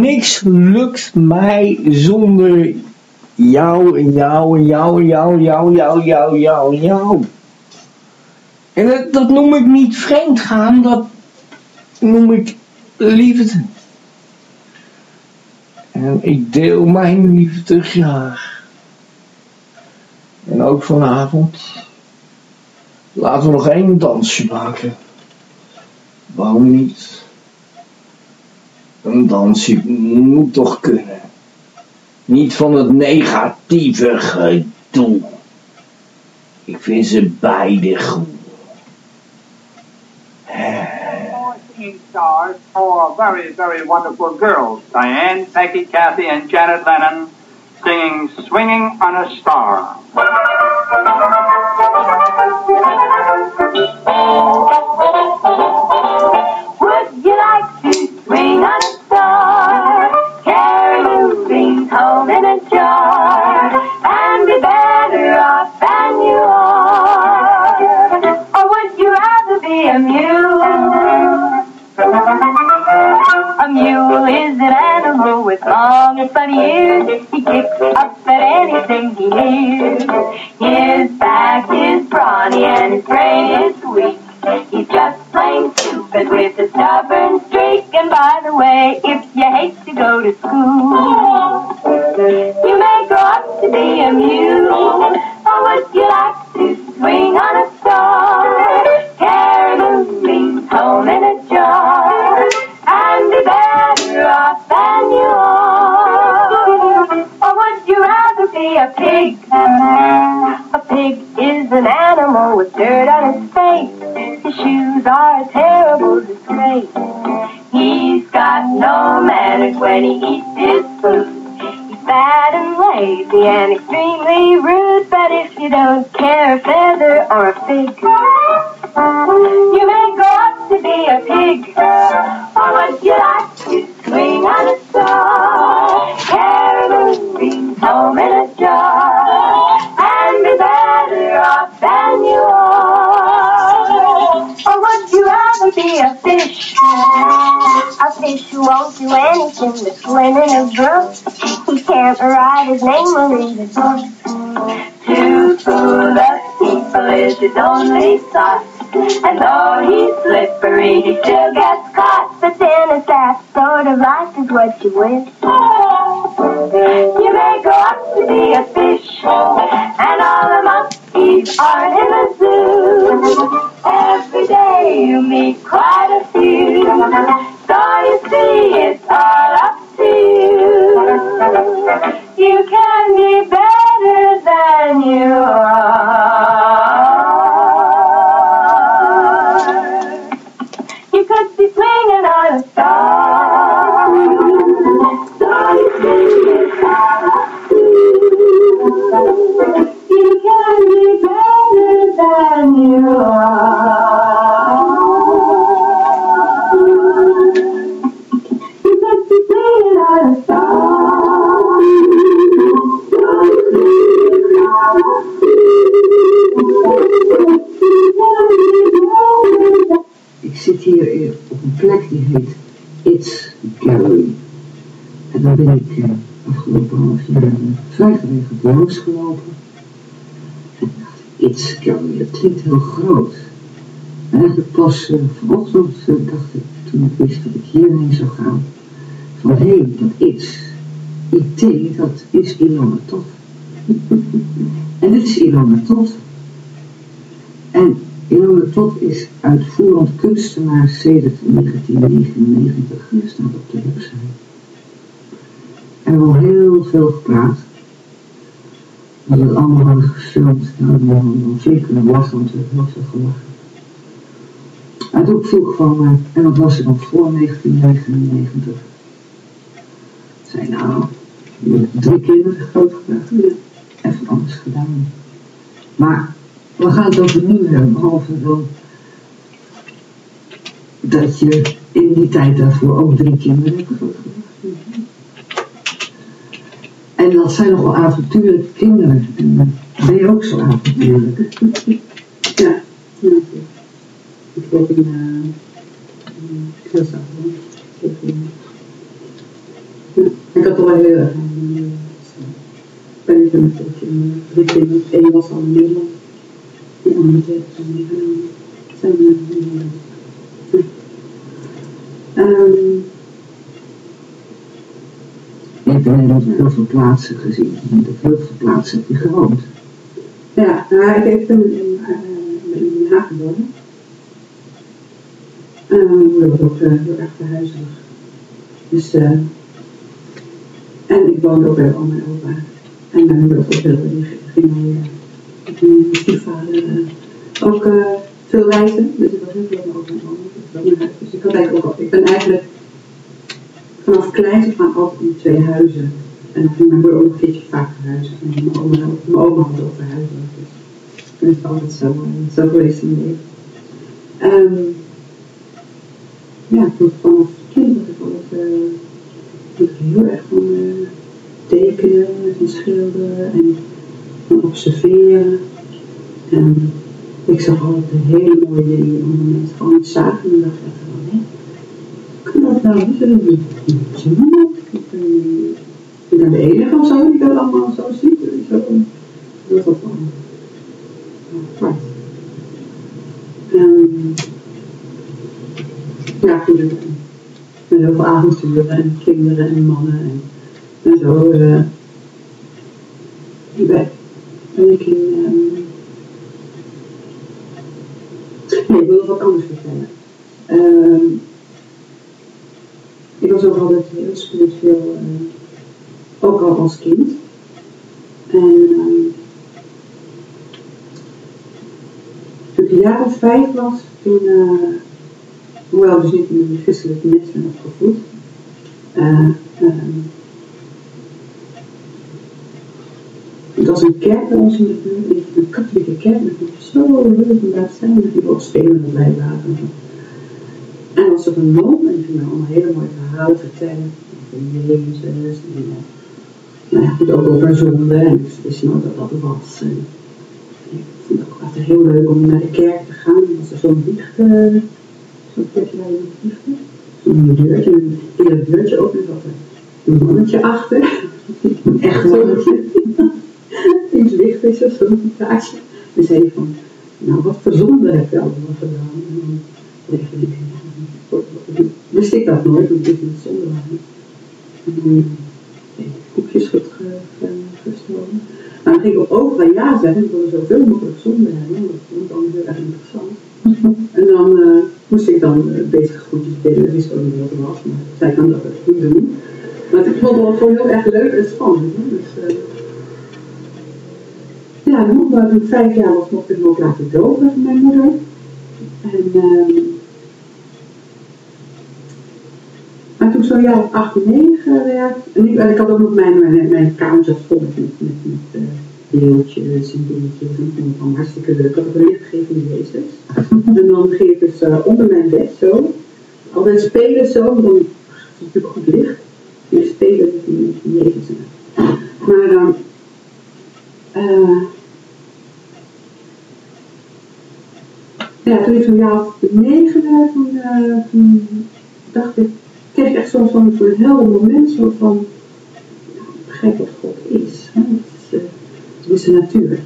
Niks lukt mij zonder jou en jou en jou en jou, jou, jou, jou, jou, jou. En dat, noem ik niet vreemd gaan, dat noem ik liefde. En ik deel mijn liefde graag. En ook vanavond. Laten we nog één dansje maken. Waarom niet? Een dansje moet toch kunnen. Niet van het negatieve gedoe. Ik vind ze beide goed. Stars for very, very wonderful girls. Diane, Peggy, Kathy, and Janet Lennon singing Swinging on a Star. With long and funny ears. He kicks up at anything he hears. His back is brawny and his brain is weak. He's just plain stupid with a stubborn streak. And by the way, if you hate to go to school, you may grow up to be a mule. Or would you like to swing on a star? Carry the home in a jar and be off than you are. Or would you rather be a pig? A pig is an animal with dirt on his face. His shoes are a terrible disgrace. He's got no manners when he eats his food. He's fat and lazy and extremely rude. But if you don't care a feather or a fig, you may grow up to be a pig. Or would you like to swing on a star? Rings home in a jar a fish? Uh, a fish who won't do anything but swim in a brook. He can't write his name or read a book. Too full of people is his only sauce. And though he's slippery, he still gets caught. But then if that sort of life is what you wish, you may go up to be a fish. And all the monkeys are in the zoo. Every day you meet quite a few. So you see, it's all up to you. You can be better than you are. You could be swinging on a star. Ben ik eh, afgelopen half jaar vrij geregeld langs gelopen. En It's Gallery, dat klinkt heel groot. En eigenlijk pas eh, vanochtend dacht ik, toen ik wist dat ik hierheen zou gaan, van hé, dat is, IT, dat is Ilona Tot. [LAUGHS] en dit is Ilona Tot. En Ilona Tot is uitvoerend kunstenaar sedert 1999, dat staat op de website. En al heel veel gepraat. Hebben het allemaal hadden gefilmd, daar hadden we dan zeker lachen, want hebben heel veel gelachen. En toen vroeg van, eh, en wat was er dan voor 1999? Ik zei nou, je hebt drie kinderen grootgebracht, even anders gedaan. Maar we gaan het over nu hebben, behalve dan dat je in die tijd daarvoor ook drie kinderen hebt grootgebracht. En dat zijn nogal avontuurlijke kinderen. En eh, ben je ook zo avontuurlijk? Ja, ja. Ik heb in uh, Kruisafval. Ik had al heel erg aan uh, ben ik een beetje drie kinderen. Eén was al in Nederland. Die andere twee zijn meegenomen. Zijn we naar Nederland. Um, Je hebt in Nederland heel veel plaatsen gezien. En op heel veel plaatsen heb gewoond. ja, nou, ik heb toen in, Den Haag gewoond. Um, dat was ook heel erg verhuizig. Dus, uh, en ik woonde ook bij al mijn opa. En mijn moeder was ook heel die ging uh, die stiefvader ook uh, veel reizen. Dus ik was heel veel opa en oma. Dus ik had eigenlijk ook ik ben eigenlijk vanaf kleins aan altijd in twee huizen. En ging mijn ook een keertje vaak verhuizen. En mijn oma, mijn oma had ook verhuizen. Dus dat is altijd zo, zo geweest in leven. Ja, toen vanaf kind had ik ik heel erg van uh, tekenen, van schilderen en observeren. En ik zag altijd hele mooie dingen die andere mensen gewoon zagen en dacht ik van, hé, kan dat nou niet? Dat is niet. Ik ben de enige of zo die dat allemaal zo ziet. Dat was wel apart. Um, ja, goed. En heel veel avonturen en kinderen en mannen en, en zo. Uh, ben, ben ik in. Um, nee, ik wil nog wat anders vertellen. Um, ik was ook altijd heel spiritueel, uh, ook al als kind. En um, toen ik een jaar of vijf was, toen. Uh, hoewel dus niet in een christelijk net ben opgevoed. Uh, uh, het was een kerk bij ons in de buurt, een katholieke kerk, dat ik zo leuk om daar te zijn, dat die ook spelen bij waren. En was er een man en die ging me allemaal hele mooie verhalen vertellen over Jezus en nou ja, goed ook over zonde en ik wist nooit dat dat was. En ik vond het ook altijd heel leuk om naar de kerk te gaan, dan was er zo'n biecht zo'n plekje waar je moet vliegen. Zo'n deurtje, en in dat deurtje opent zat er een mannetje achter. Echt mannetje. Iets licht is of zo'n taartje. En zei van, nou wat voor zonde heb je allemaal gedaan? En dan reken ik, wist ik dat nooit, want ik wist niet koekjes goed gestolen. Maar dan ging ik ook overal ja zeggen, ik wilde zoveel mogelijk zonde hebben, want dat vond ik dan heel erg interessant. En dan eh, moest ik dan uh, bezig groetjes delen, ik wist ook niet wat het was, maar zij kan dat ook goed doen. Maar ik vond het wel gewoon heel erg leuk en spannend. Hè? Dus, eh, ja, dan toen ik vijf jaar was, mocht ik me ook laten dopen van mijn moeder. En, ehm maar toen ik zo'n jaar of acht, negen werd, en ik, en ik had ook nog mijn, mijn, mijn vol met, met, met, beeldjes en dingetjes. En ik allemaal hartstikke leuk. Ik had ook een licht gegeven in Jezus. [LAUGHS] en dan ging ik dus uh, onder mijn bed zo, altijd spelen zo, dan was het natuurlijk goed licht. En spelen met, met Jezus. Maar dan, uh, ja, toen ik zo'n jaar of negen werd, toen, uh, toen dacht ik, ik echt zo'n zo'n moment zo van, begrijp wat God is. Hè? Het, is is de natuur.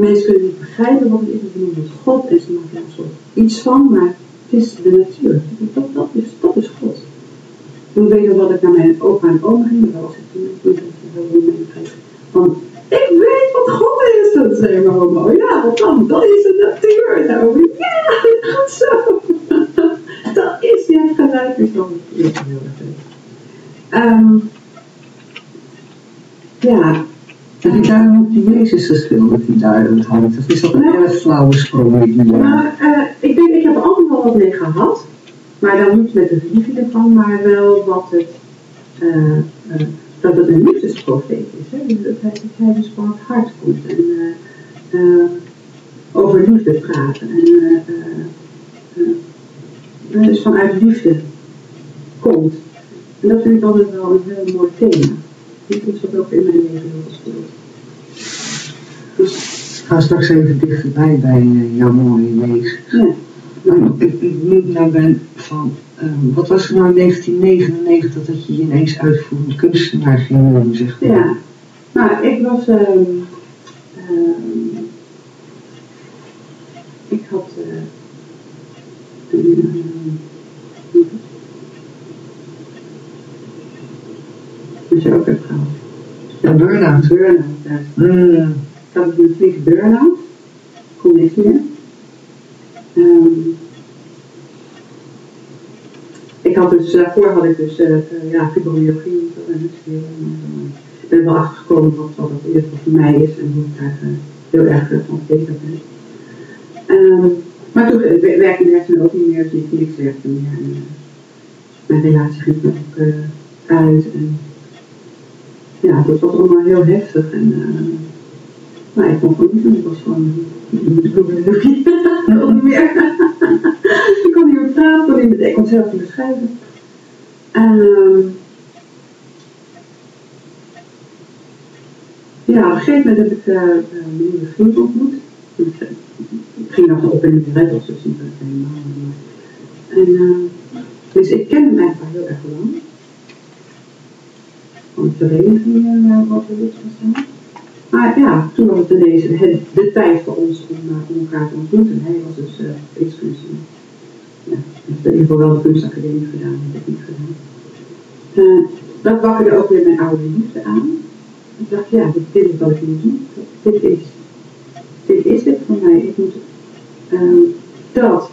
Mensen kunnen niet begrijpen wat het is, noemen het God ze maken er zo iets van, maar het is de natuur. Dat, dat, is, dat is God. Toen weet ik wat ik naar mijn opa en oma ging, dat was ik toen, toen ik heel. Van, ik weet wat God is, dat zei mijn oma. Ja, wat dan? Dat is de natuur. Ja, dat gaat zo. [LAUGHS] dat is, je hebt gelijk. Ik vond het heel erg leuk. Um, ja. Heb je daar ook die Jezus geschilderd die daar hangt? Dat is toch een erg flauwe sprong? Maar uh, ik denk, ik heb er altijd wel wat mee gehad. Maar dan niet met de religie ervan, maar wel wat het, uh, uh, dat het een liefdesprofeet is. Hè? Dus dat hij, dat hij dus van het hart komt en uh, over liefde praten. En dus vanuit liefde komt. En dat vind ik altijd wel een heel mooi thema. Dit is wat ook in mijn leven heel gespeeld. Dus ik ga straks even dichterbij bij jouw mooie Jezus. Ja. Nou, ik, ik benieuwd naar ben van, um, wat was er nou in 1999 dat je je ineens uitvoerend kunstenaar ging noemen, zeg maar? Ja, nou, ik was, um, um, ik had een, je ook hebt gehad. Ja, burn-out. Burn-out, ja. Mm. Ik had een vliege burn-out, kon niks meer. Um, ik had dus, daarvoor had ik dus, uh, uh, ja, fibromyalgie en dus Ik ben wel achtergekomen wat, wat dat eerst voor mij is en hoe ik daar uh, heel erg van beter ben. Um, maar toen werkte mijn hersenen ook niet meer, dus ik niks werkte meer. En, mijn relatie ging ook uit en ja, dat was allemaal heel heftig en nou, ik kon gewoon niet doen, ik was gewoon ik kon niet meer. [LAUGHS] ik kon niet meer praten, meer, ik kon zelf niet beschrijven. En uh, ja, op een gegeven moment heb ik uh, nieuwe vriend ontmoet. Ik, ging nog op in de red zo, niet helemaal. En uh, dus ik ken hem eigenlijk heel erg lang. Van de vereniging uh, wat we lid van zijn. Maar ja, toen was het ineens de, tijd voor ons om, uh, elkaar te ontmoeten. Hij was dus uh, kunstenaar. Ja, in ieder geval wel de kunstacademie gedaan, dat heb ik gedaan. Uh, dat wakkerde ook weer mijn oude liefde aan. Ik dacht, ja, dit is wat ik moet doen. Dit is, dit is het voor mij. Ik moet um, dat,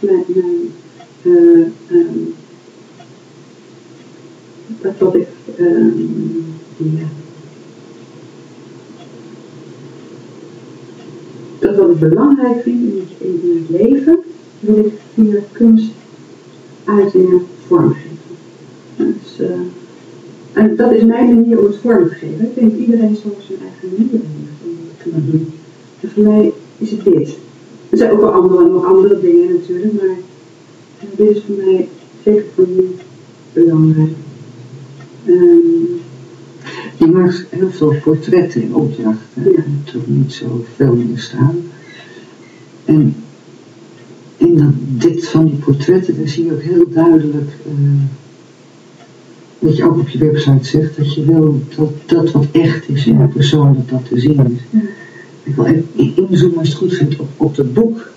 mijn, mijn um, dat wat ik, um, ja, dat wat ik belangrijk vind in het, leven, wil ik via kunst uitingen vormgeven. Dus, uh, en dat is mijn manier om het vorm te geven. Ik denk iedereen zo zijn eigen manier kunnen doen. En voor mij is het dit. Er zijn ook wel andere, nog andere dingen natuurlijk, maar dit is voor mij zeker voor nu belangrijk. Um, je maakt heel veel portretten in opdracht. Hè? Ja. Toch niet zo veel meer staan. En in dat, dit van die portretten, daar zie je ook heel duidelijk, uh, wat je ook op je website zegt, dat je wil dat dat wat echt is in de persoon, dat dat te zien is. Ik wil even in- inzoomen als je het goed vindt op, op het boek